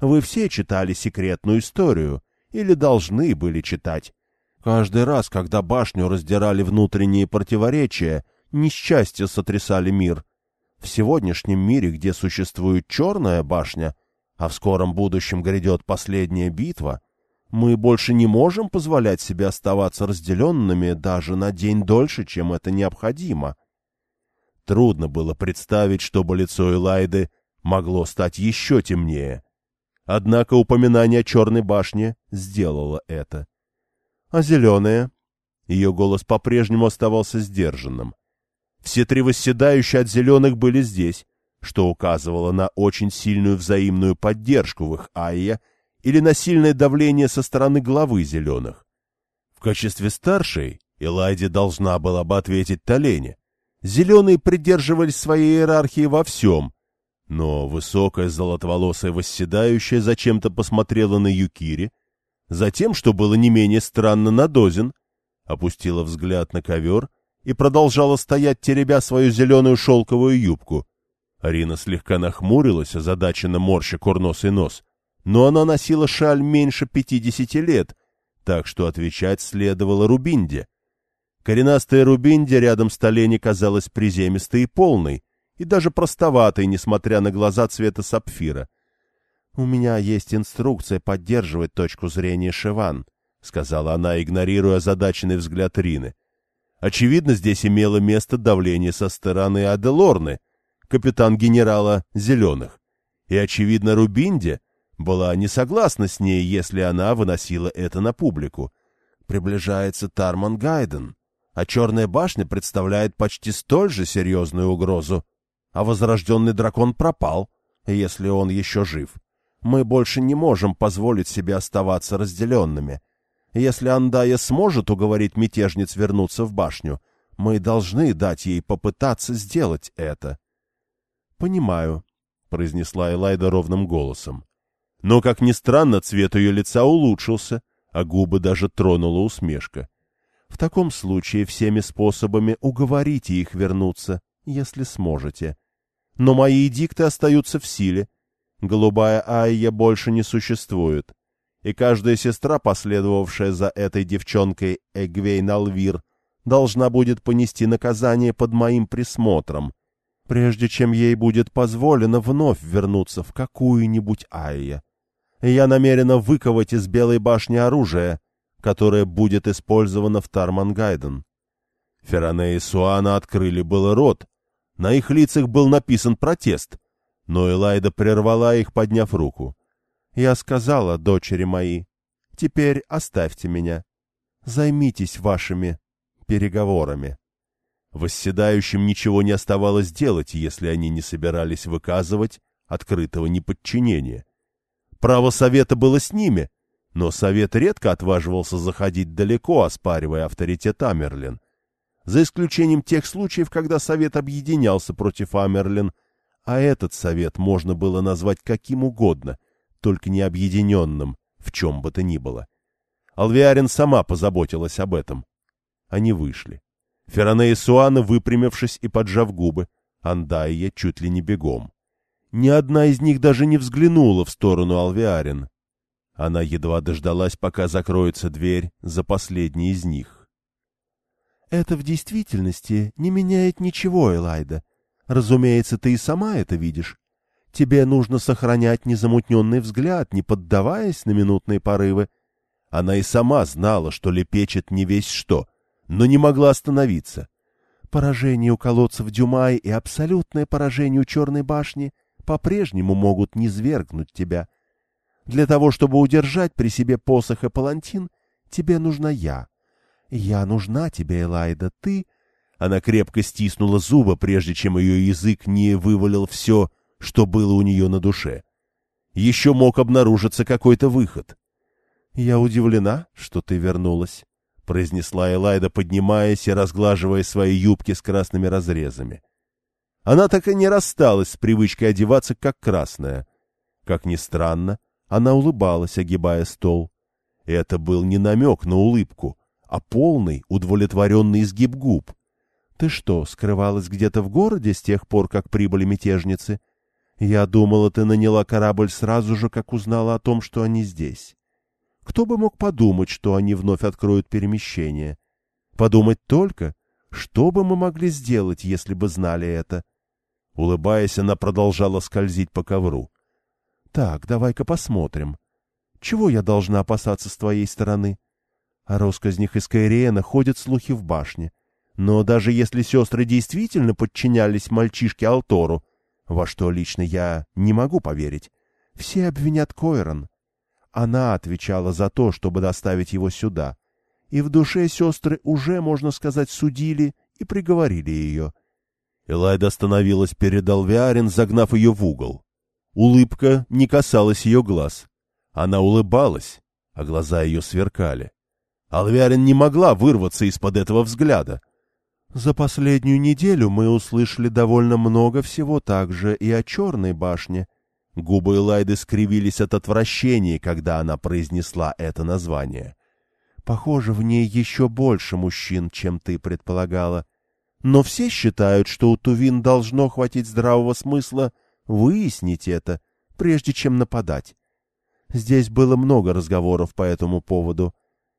A: Вы все читали секретную историю, или должны были читать. Каждый раз, когда башню раздирали внутренние противоречия, несчастья сотрясали мир. В сегодняшнем мире, где существует черная башня — а в скором будущем грядет последняя битва, мы больше не можем позволять себе оставаться разделенными даже на день дольше, чем это необходимо. Трудно было представить, чтобы лицо Элайды могло стать еще темнее. Однако упоминание о черной башне сделало это. А зеленая? Ее голос по-прежнему оставался сдержанным. Все три восседающие от зеленых были здесь, что указывало на очень сильную взаимную поддержку в их Айя или на сильное давление со стороны главы зеленых. В качестве старшей Элайди должна была бы ответить Толене, Зеленые придерживались своей иерархии во всем. Но высокая золотоволосая восседающая зачем-то посмотрела на Юкири, затем, что было не менее странно, на Дозин, опустила взгляд на ковер и продолжала стоять, теребя свою зеленую шелковую юбку. Арина слегка нахмурилась, озадаченно морща курносый нос, но она носила шаль меньше пятидесяти лет, так что отвечать следовало Рубинде. Коренастая Рубинди рядом с Толени казалась приземистой и полной, и даже простоватой, несмотря на глаза цвета сапфира. — У меня есть инструкция поддерживать точку зрения Шиван, — сказала она, игнорируя озадаченный взгляд Рины. Очевидно, здесь имело место давление со стороны Аделорны, капитан генерала Зеленых. И, очевидно, Рубинди была не согласна с ней, если она выносила это на публику. Приближается Тарман Гайден а Черная башня представляет почти столь же серьезную угрозу. А возрожденный дракон пропал, если он еще жив. Мы больше не можем позволить себе оставаться разделенными. Если Андая сможет уговорить мятежниц вернуться в башню, мы должны дать ей попытаться сделать это. — Понимаю, — произнесла Элайда ровным голосом. Но, как ни странно, цвет ее лица улучшился, а губы даже тронула усмешка. В таком случае всеми способами уговорите их вернуться, если сможете. Но мои эдикты остаются в силе. Голубая Айя больше не существует. И каждая сестра, последовавшая за этой девчонкой Эгвейн Алвир, должна будет понести наказание под моим присмотром, прежде чем ей будет позволено вновь вернуться в какую-нибудь Айя. Я намерена выковать из Белой башни оружие — которое будет использовано в Тармангайден. Феране и Суана открыли было рот. На их лицах был написан протест, но Элайда прервала их, подняв руку. «Я сказала, дочери мои, теперь оставьте меня. Займитесь вашими переговорами». Восседающим ничего не оставалось делать, если они не собирались выказывать открытого неподчинения. Право совета было с ними, но совет редко отваживался заходить далеко, оспаривая авторитет Амерлин. За исключением тех случаев, когда совет объединялся против Амерлин, а этот совет можно было назвать каким угодно, только не объединенным, в чем бы то ни было. Алвиарин сама позаботилась об этом. Они вышли. Ферране и Суана, выпрямившись и поджав губы, Андайя чуть ли не бегом. Ни одна из них даже не взглянула в сторону Алвиарин, она едва дождалась, пока закроется дверь за последней из них. «Это в действительности не меняет ничего, Элайда. Разумеется, ты и сама это видишь. Тебе нужно сохранять незамутненный взгляд, не поддаваясь на минутные порывы. Она и сама знала, что лепечет не весь что, но не могла остановиться. Поражение у колодцев Дюмай и абсолютное поражение у Черной башни по-прежнему могут низвергнуть тебя — для того, чтобы удержать при себе посох и палантин, тебе нужна я. Я нужна тебе, Элайда, ты...» Она крепко стиснула зубы, прежде чем ее язык не вывалил все, что было у нее на душе. Еще мог обнаружиться какой-то выход. «Я удивлена, что ты вернулась», — произнесла Элайда, поднимаясь и разглаживая свои юбки с красными разрезами. Она так и не рассталась с привычкой одеваться, как красная. Как ни странно, она улыбалась, огибая стол. Это был не намек на улыбку, а полный, удовлетворенный изгиб губ. «Ты что, скрывалась где-то в городе с тех пор, как прибыли мятежницы? Я думала, ты наняла корабль сразу же, как узнала о том, что они здесь. Кто бы мог подумать, что они вновь откроют перемещение? Подумать только, что бы мы могли сделать, если бы знали это?» Улыбаясь, она продолжала скользить по ковру. Так, давай-ка посмотрим. Чего я должна опасаться с твоей стороны? О росказнях из Каириэна ходят слухи в башне. Но даже если сестры действительно подчинялись мальчишке Алтору, во что лично я не могу поверить, все обвинят Койрон. Она отвечала за то, чтобы доставить его сюда. И в душе сестры уже, можно сказать, судили и приговорили ее. Элайда остановилась перед Алвиарин, загнав ее в угол. Улыбка не касалась ее глаз. Она улыбалась, а глаза ее сверкали. Алвиарин не могла вырваться из-под этого взгляда.
B: За последнюю неделю мы услышали довольно много всего также и о Черной башне. Губы Элайды скривились от отвращения, когда она произнесла это название. Похоже, в ней еще больше мужчин, чем ты предполагала. Но все считают, что у Тувин должно хватить здравого смысла выяснить это, прежде чем нападать. Здесь было много разговоров по этому поводу.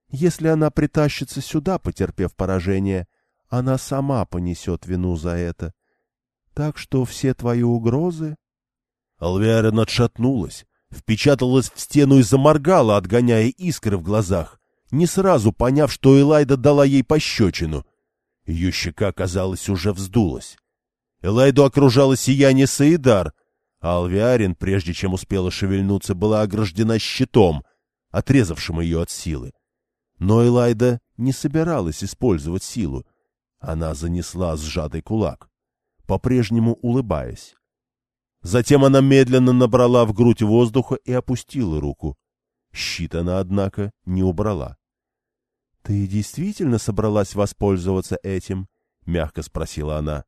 B: Если она притащится сюда, потерпев поражение, она сама понесет вину за это. Так что все твои угрозы...
A: Алвиарен отшатнулась, впечаталась в стену и заморгала, отгоняя искры в глазах, не сразу поняв, что Элайда дала ей пощечину. Ее щека, казалось, уже вздулась. Элайду окружало сияние Саидар, а Алвиарин, прежде чем успела шевельнуться, была ограждена щитом, отрезавшим ее от силы. Но Элайда не собиралась использовать силу. Она занесла сжатый кулак, по-прежнему улыбаясь. Затем она медленно набрала в грудь воздуха и опустила руку. Щит она, однако, не убрала. — Ты действительно собралась воспользоваться этим? — мягко спросила она.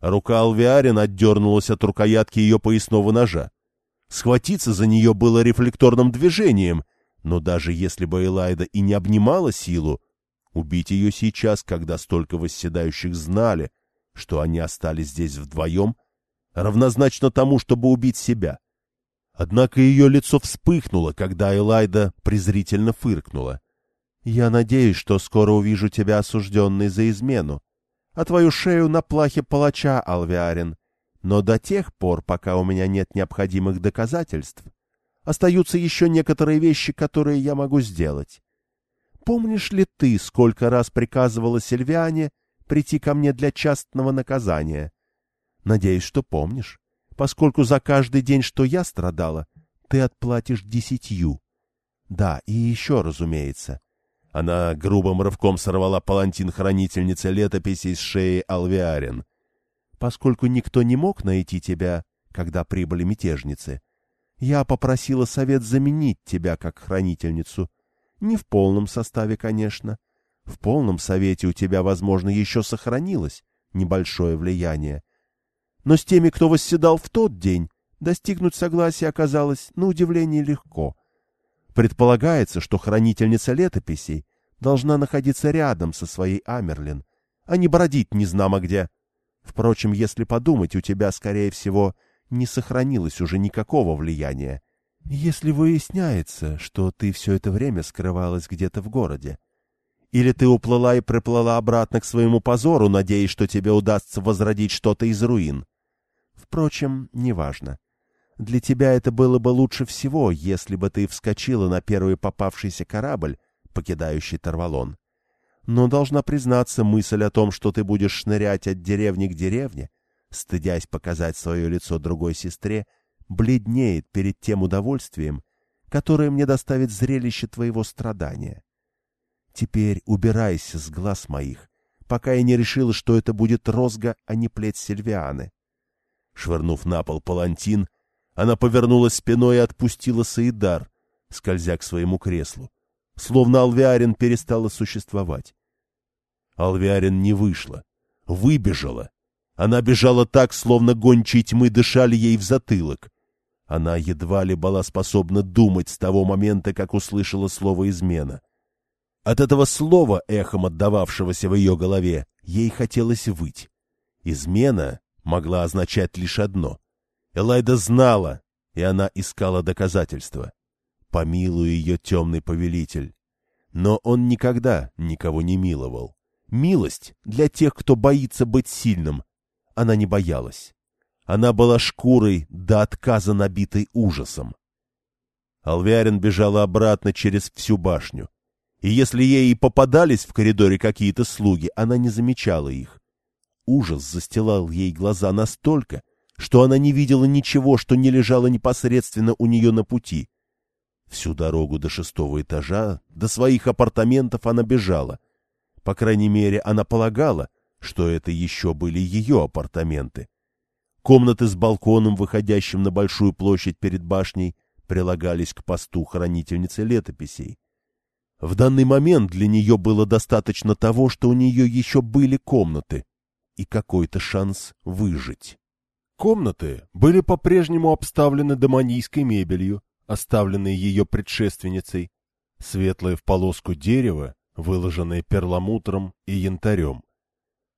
A: Рука Алвиарин отдернулась от рукоятки ее поясного ножа. Схватиться за нее было рефлекторным движением, но даже если бы Элайда и не обнимала силу, убить ее сейчас, когда столько восседающих знали, что они остались здесь вдвоем, равнозначно тому, чтобы убить себя. Однако ее лицо вспыхнуло, когда Элайда презрительно фыркнула. — Я надеюсь, что скоро увижу тебя осужденной за измену а твою шею на плахе палача, Алвиарин. Но до тех пор, пока у меня нет необходимых доказательств, остаются еще некоторые вещи, которые я могу сделать. Помнишь ли ты, сколько раз приказывала Сильвиане прийти ко мне для частного наказания? Надеюсь, что помнишь, поскольку за каждый день, что я страдала, ты отплатишь десятью. Да, и еще, разумеется, она грубым рывком сорвала палантин хранительницы летописи с шеи Алвиарин. «Поскольку никто не мог найти тебя, когда прибыли мятежницы, я попросила совет заменить тебя как хранительницу. Не в полном составе, конечно. В полном совете у тебя, возможно, еще сохранилось небольшое влияние. Но с теми, кто восседал в тот день, достигнуть согласия оказалось, на удивление, легко. Предполагается, что хранительница летописей должна находиться рядом со своей Амерлин, а не бродить незнамо где. Впрочем, если подумать, у тебя, скорее всего, не сохранилось уже никакого влияния. Если выясняется, что ты все это время скрывалась где-то в городе, или ты уплыла и приплыла обратно к своему позору, надеясь, что тебе удастся возродить что-то из руин. Впрочем, неважно. Для тебя это было бы лучше всего, если бы ты вскочила на первый попавшийся корабль, покидающий Тарвалон. Но должна признаться, мысль о том, что ты будешь шнырять от деревни к деревне, стыдясь показать свое лицо другой сестре, бледнеет перед тем удовольствием, которое мне доставит зрелище твоего страдания. Теперь убирайся с глаз моих, пока я не решила, что это будет розга, а не плеть Сильвианы. Швырнув на пол палантин, она повернулась спиной и отпустила Саидар, скользя к своему креслу, словно Алвиарин перестала существовать. Алвиарин не вышла, выбежала. Она бежала так, словно гончие тьмы дышали ей в затылок. Она едва ли была способна думать с того момента, как услышала слово «измена». От этого слова, эхом отдававшегося в ее голове, ей хотелось выть. Измена могла означать лишь одно Элайда знала, и она искала доказательства. Помилуй ее темный повелитель. Но он никогда никого не миловал. Милость для тех, кто боится быть сильным. Она не боялась. Она была шкурой до отказа набитой ужасом. Алвиарин бежала обратно через всю башню. И если ей и попадались в коридоре какие-то слуги, она не замечала их. Ужас застилал ей глаза настолько, что она не видела ничего, что не лежало непосредственно у нее на пути. Всю дорогу до шестого этажа, до своих апартаментов она бежала. По крайней мере, она полагала, что это еще были ее апартаменты. Комнаты с балконом, выходящим на большую площадь перед башней, прилагались к посту хранительницы летописей.
B: В данный момент для нее было достаточно того, что у нее еще были комнаты и какой-то шанс выжить. Комнаты были по-прежнему обставлены домонийской мебелью, оставленной ее предшественницей, светлое в полоску дерево, выложенное перламутром и янтарем.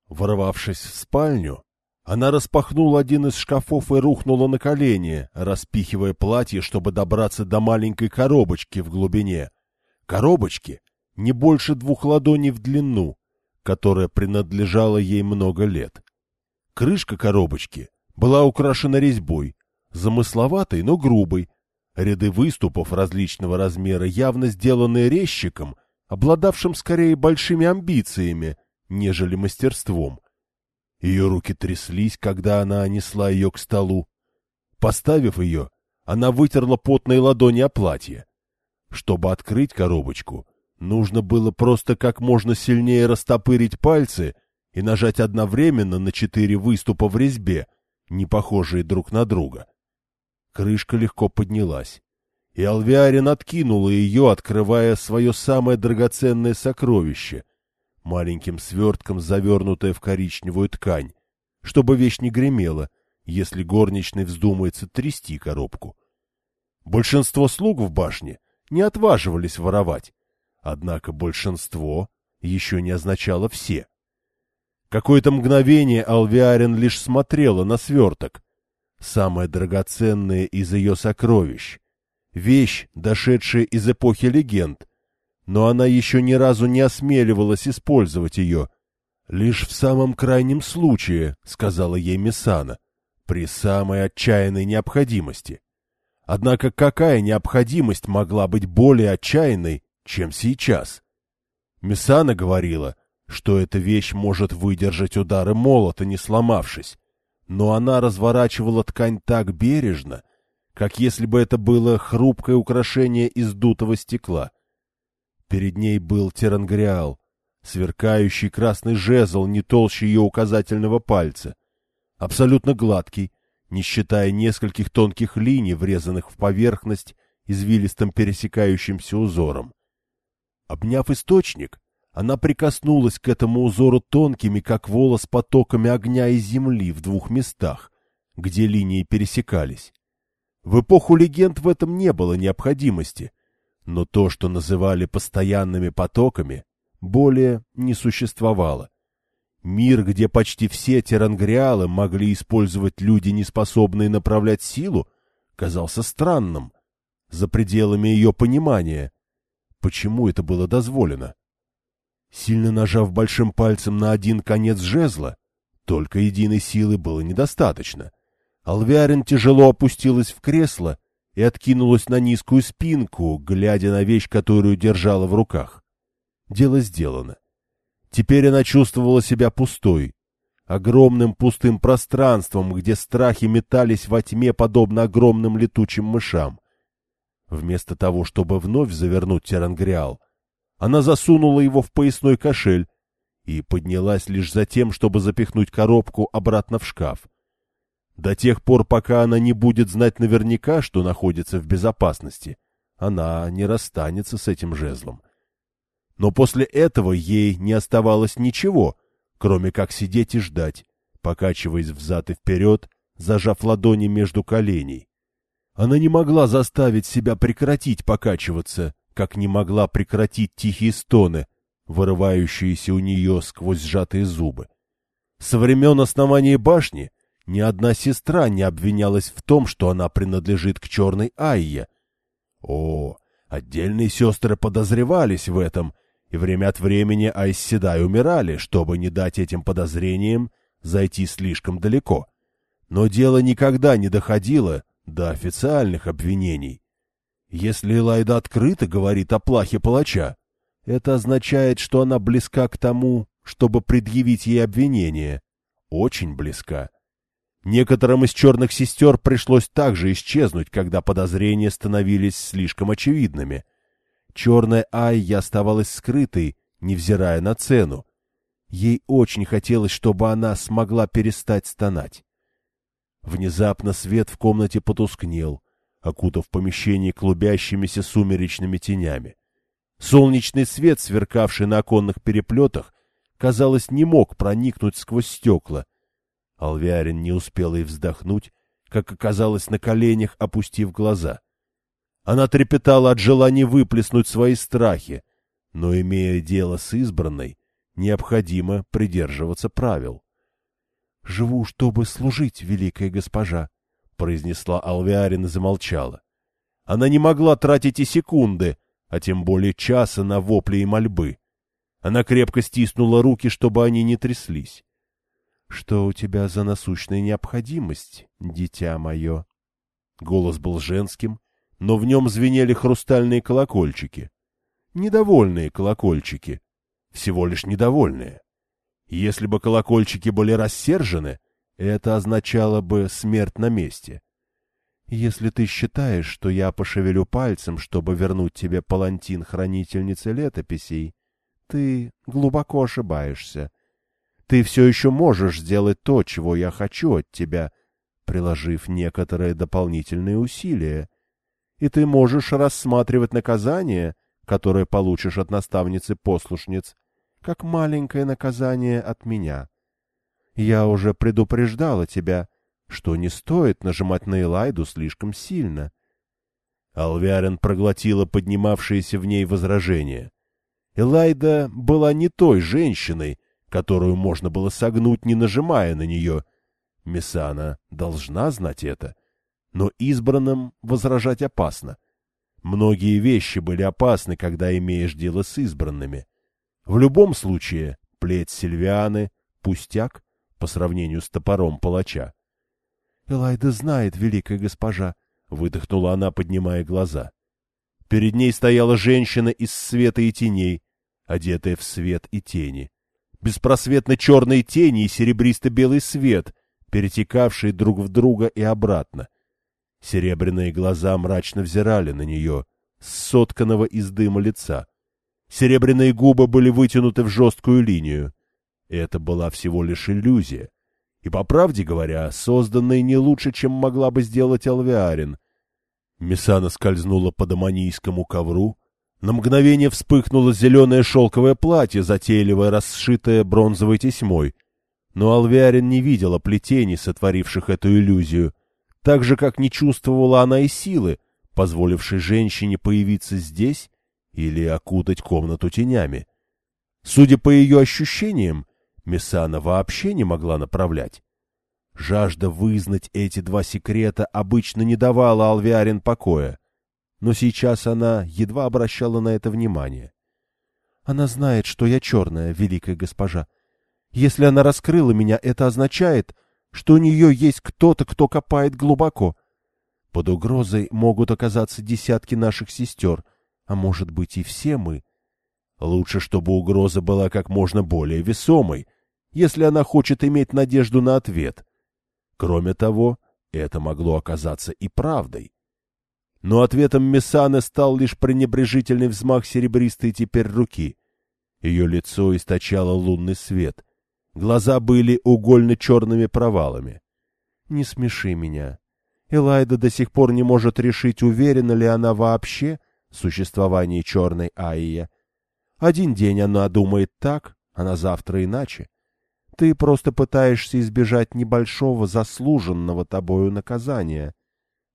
B: Ворвавшись в спальню, она распахнула один из шкафов и рухнула на колени, распихивая платье, чтобы добраться до маленькой коробочки в глубине. Коробочки не больше двух ладоней в длину, которая принадлежала ей много лет. Крышка коробочки была украшена резьбой, замысловатой, но грубой. Ряды выступов различного размера, явно сделанные резчиком, обладавшим скорее большими амбициями, нежели мастерством. Ее руки тряслись, когда она несла ее к столу. Поставив ее, она вытерла потные ладони о платье. Чтобы открыть коробочку, нужно было просто как можно сильнее растопырить пальцы и нажать одновременно на четыре выступа в резьбе, не похожие друг на друга. Крышка легко поднялась, и Алвиарин откинула ее, открывая свое самое драгоценное сокровище — маленьким свертком, завернутое в коричневую ткань, чтобы вещь не гремела, если горничный вздумается трясти коробку. Большинство слуг в башне не отваживались воровать, однако большинство еще не означало все. Какое-то мгновение Алвиарин лишь смотрела на сверток. Самое драгоценное из ее сокровищ. Вещь, дошедшая из эпохи легенд. Но она еще ни разу не осмеливалась использовать ее. Лишь в самом крайнем случае, сказала ей Мисана, при самой отчаянной необходимости. Однако какая необходимость могла быть более отчаянной, чем сейчас? Мисана говорила, что эта вещь может выдержать удары молота, не сломавшись. Но она разворачивала ткань так бережно, как если бы это было хрупкое украшение из дутого стекла. Перед ней был терангриал, сверкающий красный жезл не толще ее указательного пальца, абсолютно гладкий, не считая нескольких тонких линий, врезанных в поверхность извилистым пересекающимся узором. Обняв источник, она прикоснулась к этому узору тонкими, как волос, потоками огня и земли в двух местах, где линии пересекались. В эпоху легенд в этом не было необходимости, но то, что называли постоянными потоками, более не существовало. Мир, где почти все терангриалы могли использовать люди, не способные направлять силу, казался странным, за пределами ее понимания. Почему это было дозволено? Сильно нажав большим пальцем на один конец жезла, только единой силы было недостаточно. Алвиарин тяжело опустилась в кресло и откинулась на низкую спинку, глядя на вещь, которую держала в руках. Дело сделано. Теперь она чувствовала себя пустой, огромным пустым пространством, где страхи метались во тьме, подобно огромным летучим мышам. Вместо того, чтобы вновь завернуть Терангриал, она засунула его в поясной кошель и поднялась лишь за тем, чтобы запихнуть коробку обратно в шкаф. До тех пор, пока она не будет знать наверняка, что находится в безопасности, она не расстанется с этим жезлом. Но после этого ей не оставалось ничего, кроме как сидеть и ждать, покачиваясь взад и вперед, зажав ладони между коленей. Она не могла заставить себя прекратить покачиваться, как не могла прекратить тихие стоны, вырывающиеся у нее сквозь сжатые зубы. Со времен основания башни ни одна сестра не обвинялась в том, что она принадлежит к черной Айе. О, отдельные сестры подозревались в этом, и время от времени Айсседай умирали, чтобы не дать этим подозрениям зайти слишком далеко. Но дело никогда не доходило до официальных обвинений. Если Элайда открыто говорит о плахе палача, это означает, что она близка к тому, чтобы предъявить ей обвинение. Очень близка. Некоторым из черных сестер пришлось также исчезнуть, когда подозрения становились слишком очевидными. Черная Айя оставалась скрытой, невзирая на цену. Ей очень хотелось, чтобы она смогла перестать стонать. Внезапно свет в комнате потускнел — окутав помещение клубящимися сумеречными тенями.
A: Солнечный свет, сверкавший на оконных переплетах, казалось, не мог проникнуть сквозь стекла. Алвиарин не успел и вздохнуть, как оказалось на коленях, опустив глаза. Она трепетала от желания выплеснуть свои страхи, но, имея дело с избранной, необходимо придерживаться правил.
B: — Живу, чтобы служить, великая госпожа, — произнесла Алвиарин и замолчала.
A: Она не могла тратить и секунды, а тем более часа на вопли и мольбы. Она крепко стиснула руки, чтобы они не тряслись.
B: — Что у тебя за насущная необходимость, дитя мое?
A: Голос был женским, но в нем звенели хрустальные колокольчики. Недовольные колокольчики. Всего лишь недовольные. Если бы колокольчики были рассержены, это означало бы смерть на месте.
B: Если ты считаешь, что я пошевелю пальцем, чтобы вернуть тебе палантин хранительницы летописей, ты глубоко ошибаешься. Ты все еще можешь сделать то, чего я хочу от тебя, приложив некоторые дополнительные усилия. И ты можешь рассматривать наказание, которое получишь от наставницы-послушниц, как маленькое наказание от меня. Я уже предупреждала тебя, что не стоит нажимать на Элайду слишком сильно.
A: Алвиарен проглотила поднимавшиеся в ней возражения. Элайда была не той женщиной, которую можно было согнуть, не нажимая на нее. Мессана должна знать это. Но избранным возражать опасно. Многие вещи были опасны, когда имеешь дело с избранными. В любом случае, плеть Сильвианы — пустяк по сравнению с топором палача.
B: — Элайда знает, великая госпожа, — выдохнула она, поднимая глаза.
A: Перед ней стояла женщина из света и теней, одетая в свет и тени. Беспросветно черные тени и серебристо-белый свет, перетекавшие друг в друга и обратно. Серебряные глаза мрачно взирали на нее, сотканного из дыма лица. Серебряные губы были вытянуты в жесткую линию. Это была всего лишь иллюзия. И, по правде говоря, созданная не лучше, чем могла бы сделать Алвиарин. Мессана скользнула по доманийскому ковру. На мгновение вспыхнуло зеленое шелковое платье, затейливое, расшитое бронзовой тесьмой. Но Алвиарин не видела плетений, сотворивших эту иллюзию, так же, как не чувствовала она и силы, позволившей женщине появиться здесь или окутать комнату тенями. Судя по ее ощущениям, Мессана вообще не могла направлять. Жажда вызнать эти два секрета обычно не давала Алвиарин покоя, но сейчас она едва обращала на это внимание.
B: Она знает, что я черная, великая госпожа. Если она раскрыла меня, это означает, что у нее есть кто-то, кто копает глубоко. Под угрозой могут оказаться десятки наших сестер — а может быть и все мы.
A: Лучше, чтобы угроза была как можно более весомой, если она хочет иметь надежду на ответ. Кроме того, это могло оказаться и правдой. Но ответом Мессаны стал лишь пренебрежительный взмах серебристой теперь руки. Ее лицо источало лунный свет. Глаза были угольно-черными провалами.
B: — Не смеши меня. Элайда до сих пор не может решить, уверена ли она вообще, существовании черной Аия. Один день она думает так, а на завтра иначе. Ты просто пытаешься избежать небольшого заслуженного тобою наказания.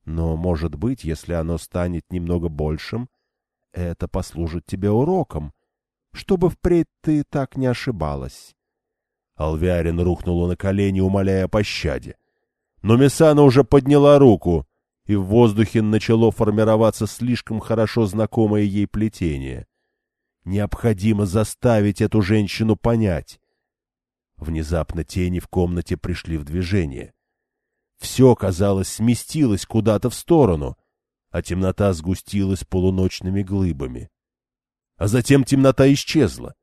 B: Но, может быть, если оно станет немного большим, это послужит тебе уроком, чтобы впредь ты так не ошибалась.
A: Алвиарин рухнула на колени, умоляя о пощаде. Но Мессана уже подняла руку и в воздухе начало формироваться слишком хорошо знакомое ей плетение. Необходимо заставить эту женщину понять. Внезапно тени в комнате пришли в движение. Все, казалось, сместилось куда-то в сторону, а темнота сгустилась полуночными глыбами. А затем темнота исчезла.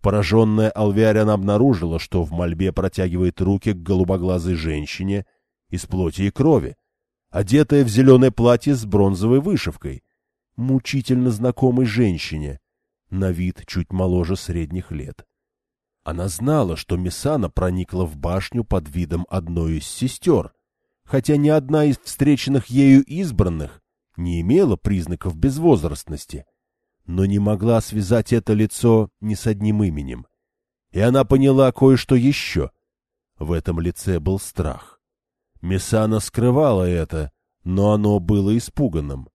A: Пораженная Алвиарин обнаружила, что в мольбе протягивает руки к голубоглазой женщине из плоти и крови одетая в зеленое платье с бронзовой вышивкой, мучительно знакомой женщине, на вид чуть моложе средних лет. Она знала, что Мессана проникла в башню под видом одной из сестер, хотя ни одна из встреченных ею избранных не имела признаков безвозрастности. но не могла связать это лицо ни с одним именем. И она поняла кое-что еще. В этом лице был страх. Мессана скрывала это, но оно было испуганным.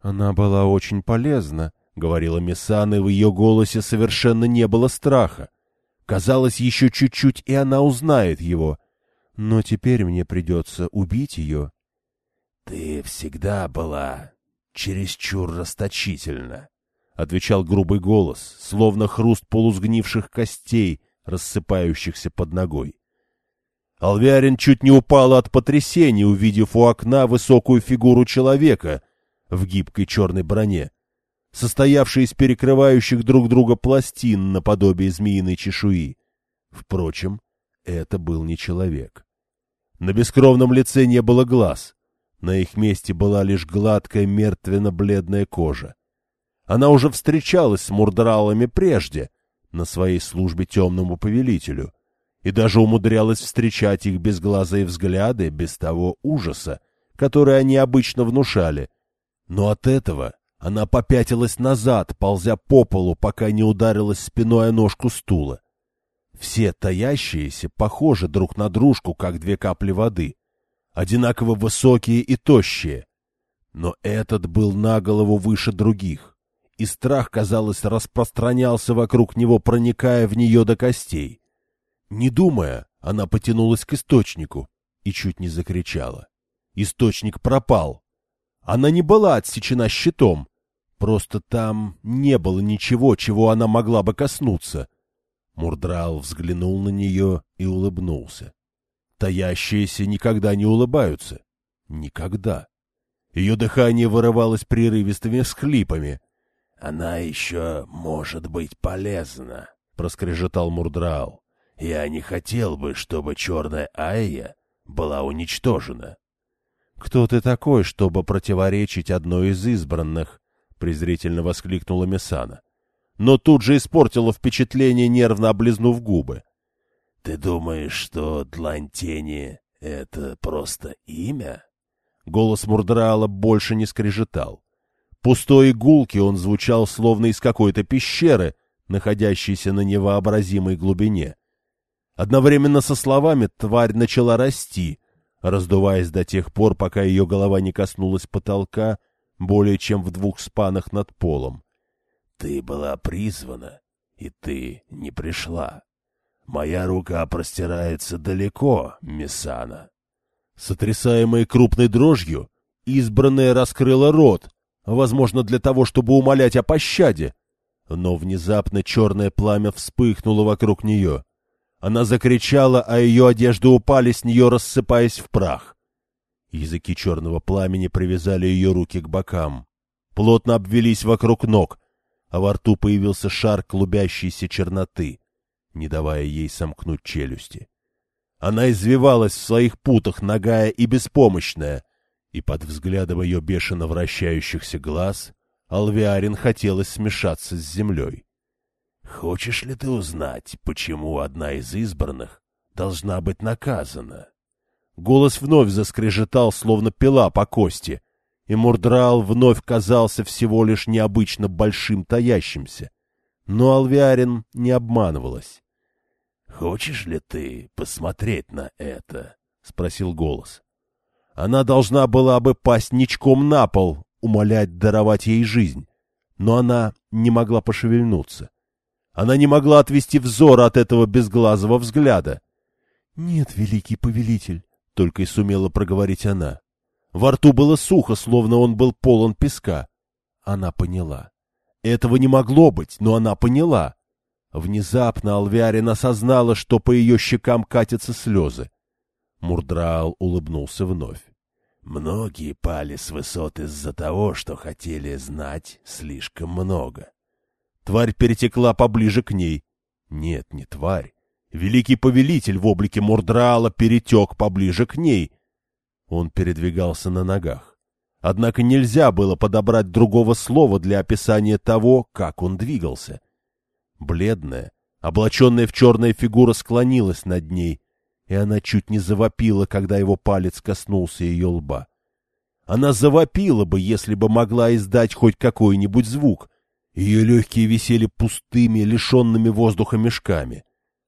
B: «Она была очень полезна», — говорила Мессана, и в ее голосе совершенно не было страха. Казалось, еще чуть-чуть, и она узнает его. Но теперь мне придется убить ее.
A: — Ты всегда была чересчур расточительна, — отвечал грубый голос, словно хруст полусгнивших костей, рассыпающихся под ногой. Алвиарин чуть не упал от потрясения, увидев у окна высокую фигуру человека в гибкой черной броне, состоявшей из перекрывающих друг друга пластин наподобие змеиной чешуи. Впрочем, это был не человек. На бескровном лице не было глаз, на их месте была лишь гладкая мертвенно-бледная кожа. Она уже встречалась с мурдралами прежде, на своей службе темному повелителю, и даже умудрялась встречать их безглазые взгляды, без того ужаса, который они обычно внушали. Но от этого она попятилась назад, ползя по полу, пока не ударилась спиной о ножку стула. Все таящиеся похожи друг на дружку, как две капли воды, одинаково высокие и тощие. Но этот был на голову выше других, и страх, казалось, распространялся вокруг него, проникая в нее до костей. Не думая, она потянулась к источнику и чуть не закричала. Источник пропал. Она не была отсечена щитом, просто там не было ничего, чего она могла бы коснуться. Мурдрал взглянул на нее и улыбнулся. Таящиеся никогда не улыбаются. Никогда. Ее дыхание вырывалось прерывистыми всхлипами. — Она еще может быть полезна, — проскрежетал Мурдраал. Я не хотел бы, чтобы черная Айя была уничтожена.
B: — Кто ты такой, чтобы противоречить одной из избранных? — презрительно воскликнула Мессана. Но тут же испортила впечатление, нервно облизнув губы.
A: — Ты думаешь, что длань это просто имя?
B: Голос Мурдрала больше не скрежетал. Пустой и гулкий он звучал словно из какой-то пещеры, находящейся на невообразимой глубине. Одновременно со словами тварь начала расти, раздуваясь до тех пор, пока ее голова не коснулась потолка более чем в двух спанах над полом.
A: «Ты была призвана, и ты не пришла. Моя рука простирается далеко, Мисана».
B: Сотрясаемая крупной дрожью, избранная раскрыла рот, возможно, для того, чтобы умолять о пощаде. Но внезапно черное пламя вспыхнуло вокруг нее. Она закричала, а ее одежды упали с нее, рассыпаясь в прах. Языки черного пламени привязали ее руки к бокам. Плотно обвелись вокруг ног, а во рту появился шар клубящейся черноты, не давая ей сомкнуть челюсти. Она извивалась в своих путах, нагая и беспомощная, и под взглядом ее бешено вращающихся глаз Алвиарин хотелось смешаться с землей.
A: Хочешь ли ты узнать, почему одна из избранных должна быть наказана?
B: Голос вновь заскрежетал, словно пила по кости, и Мурдрал вновь казался всего лишь необычно большим таящимся. Но Алвиарин не обманывалась.
A: — Хочешь ли ты посмотреть на это? — спросил голос.
B: Она должна была бы пасть ничком на пол, умолять даровать ей жизнь, но она не могла пошевельнуться. Она не могла отвести взор от этого безглазого взгляда. — Нет, великий повелитель, — только и сумела проговорить она. Во рту было сухо, словно он был полон песка. Она поняла. Этого не могло быть, но она поняла. Внезапно Алвиарин осознала, что по ее щекам катятся слезы. Мурдраал улыбнулся вновь.
A: Многие пали с высот из-за того, что хотели знать слишком много.
B: Тварь перетекла поближе к ней. Нет, не тварь. Великий повелитель в облике Мордраала перетек поближе к ней. Он передвигался на ногах. Однако нельзя было подобрать другого слова для описания того, как он двигался. Бледная, облаченная в черная фигура склонилась над ней, и она чуть не завопила, когда его палец коснулся ее лба. Она завопила бы, если бы могла издать хоть какой-нибудь звук —
A: Ее легкие висели пустыми, лишенными воздуха мешками.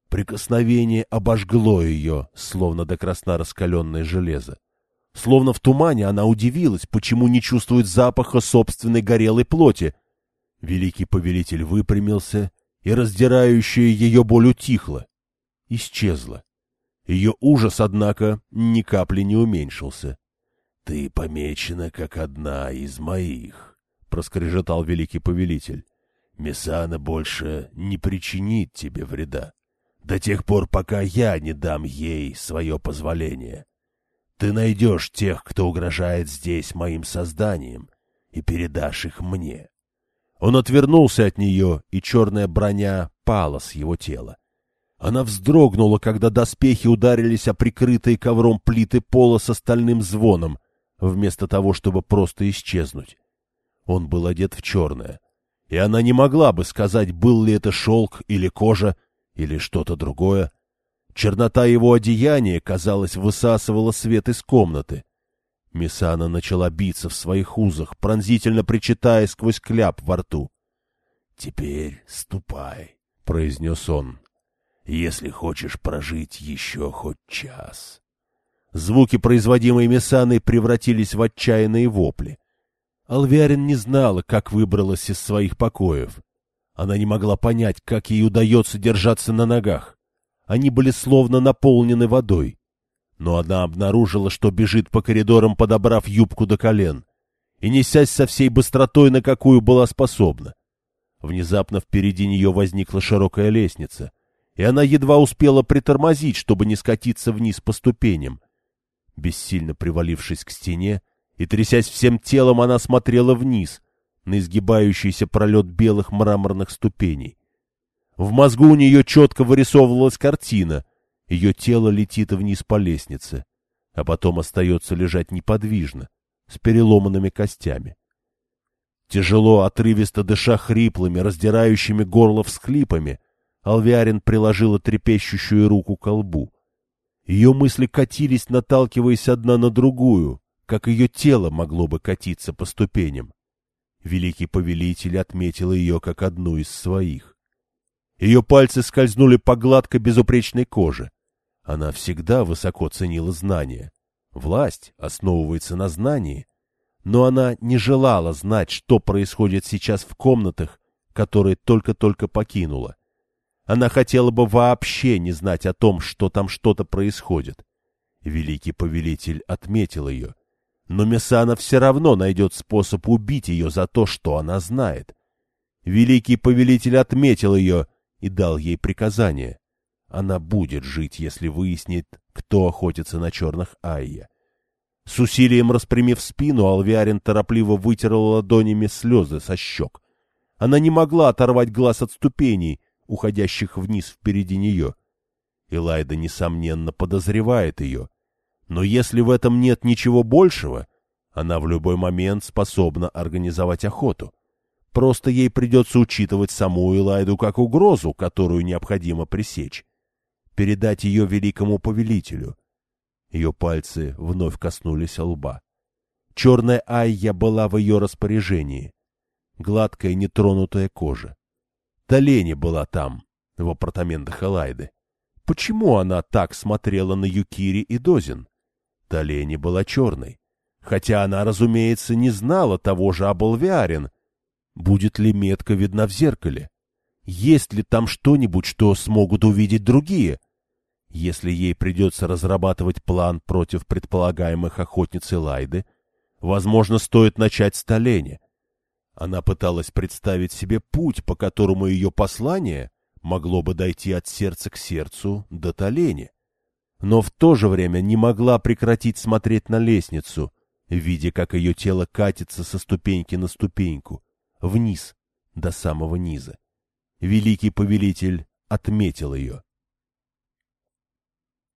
A: Прикосновение обожгло ее, словно до красна раскаленное железо. Словно в тумане она удивилась, почему не чувствует запаха собственной горелой плоти. Великий повелитель выпрямился, и раздирающая ее боль утихла. Исчезла. Ее ужас, однако, ни капли не уменьшился. — Ты помечена, как одна из моих, — проскрежетал великий повелитель. — Мессана больше не причинит тебе вреда, до тех пор, пока я не дам ей свое позволение. Ты найдешь тех, кто угрожает здесь моим созданием, и передашь их мне. Он отвернулся от нее, и черная броня пала с его тела. Она вздрогнула, когда доспехи ударились о прикрытые ковром плиты пола с остальным звоном, вместо того, чтобы просто исчезнуть. Он был одет в черное, и она не могла бы сказать, был ли это шелк или кожа, или что-то другое. Чернота его одеяния, казалось, высасывала свет из комнаты. Мисана начала биться в своих узах, пронзительно причитая сквозь кляп во рту. — Теперь ступай, — произнес он, — если хочешь прожить еще хоть час. Звуки, производимые Мессаной, превратились в отчаянные вопли. Алвиарин не знала, как выбралась из своих покоев. Она не могла понять, как ей удается держаться на ногах. Они были словно наполнены водой. Но она обнаружила, что бежит по коридорам, подобрав юбку до колен, и несясь со всей быстротой, на какую была способна. Внезапно впереди нее возникла широкая лестница, и она едва успела притормозить, чтобы не скатиться вниз по ступеням. Бессильно привалившись к стене и трясясь всем телом, она смотрела вниз, на изгибающийся пролет белых мраморных ступеней. В мозгу у нее четко вырисовывалась картина. Ее тело летит вниз по лестнице, а потом остается лежать неподвижно, с переломанными костями. Тяжело, отрывисто дыша хриплыми, раздирающими горло всхлипами, Алвиарин приложила трепещущую руку к колбу. Ее мысли катились, наталкиваясь одна на другую, как ее тело могло бы катиться по ступеням. Великий повелитель отметил ее как одну из своих. Ее пальцы скользнули по гладко безупречной коже. Она всегда высоко ценила знания. Власть основывается на знании. Но она не желала знать, что происходит сейчас в комнатах, которые только-только покинула. Она хотела бы вообще не знать о том, что там что-то происходит. Великий повелитель отметил ее. Но Мессана все равно найдет способ убить ее за то, что она знает. Великий повелитель отметил ее и дал ей приказание. Она будет жить, если выяснит, кто охотится на черных Айя. С усилием распрямив спину, Алвиарин торопливо вытер ладонями слезы со щек. Она не могла оторвать глаз от ступеней, уходящих вниз впереди нее. Элайда, несомненно, подозревает ее. Но если в этом нет ничего большего, она в любой момент способна организовать охоту. Просто ей придется учитывать саму Элайду как угрозу, которую необходимо пресечь. Передать ее великому повелителю. Ее пальцы вновь коснулись лба. Черная Айя была в ее распоряжении. Гладкая нетронутая кожа. Долени была там, в апартаментах Элайды. Почему она так смотрела на Юкири и Дозин? Долени была черной. Хотя она, разумеется, не знала того же об Алвиарин. Будет ли метка видна в зеркале? Есть ли там что-нибудь, что смогут увидеть другие? Если ей придется разрабатывать план против предполагаемых охотниц Элайды, возможно, стоит начать с Толени. Она пыталась представить себе путь, по которому ее послание могло бы дойти от сердца к сердцу до Толени. Но в то же время не могла прекратить смотреть на лестницу, видя, как ее тело катится со ступеньки на ступеньку, вниз, до самого низа. Великий повелитель отметил ее.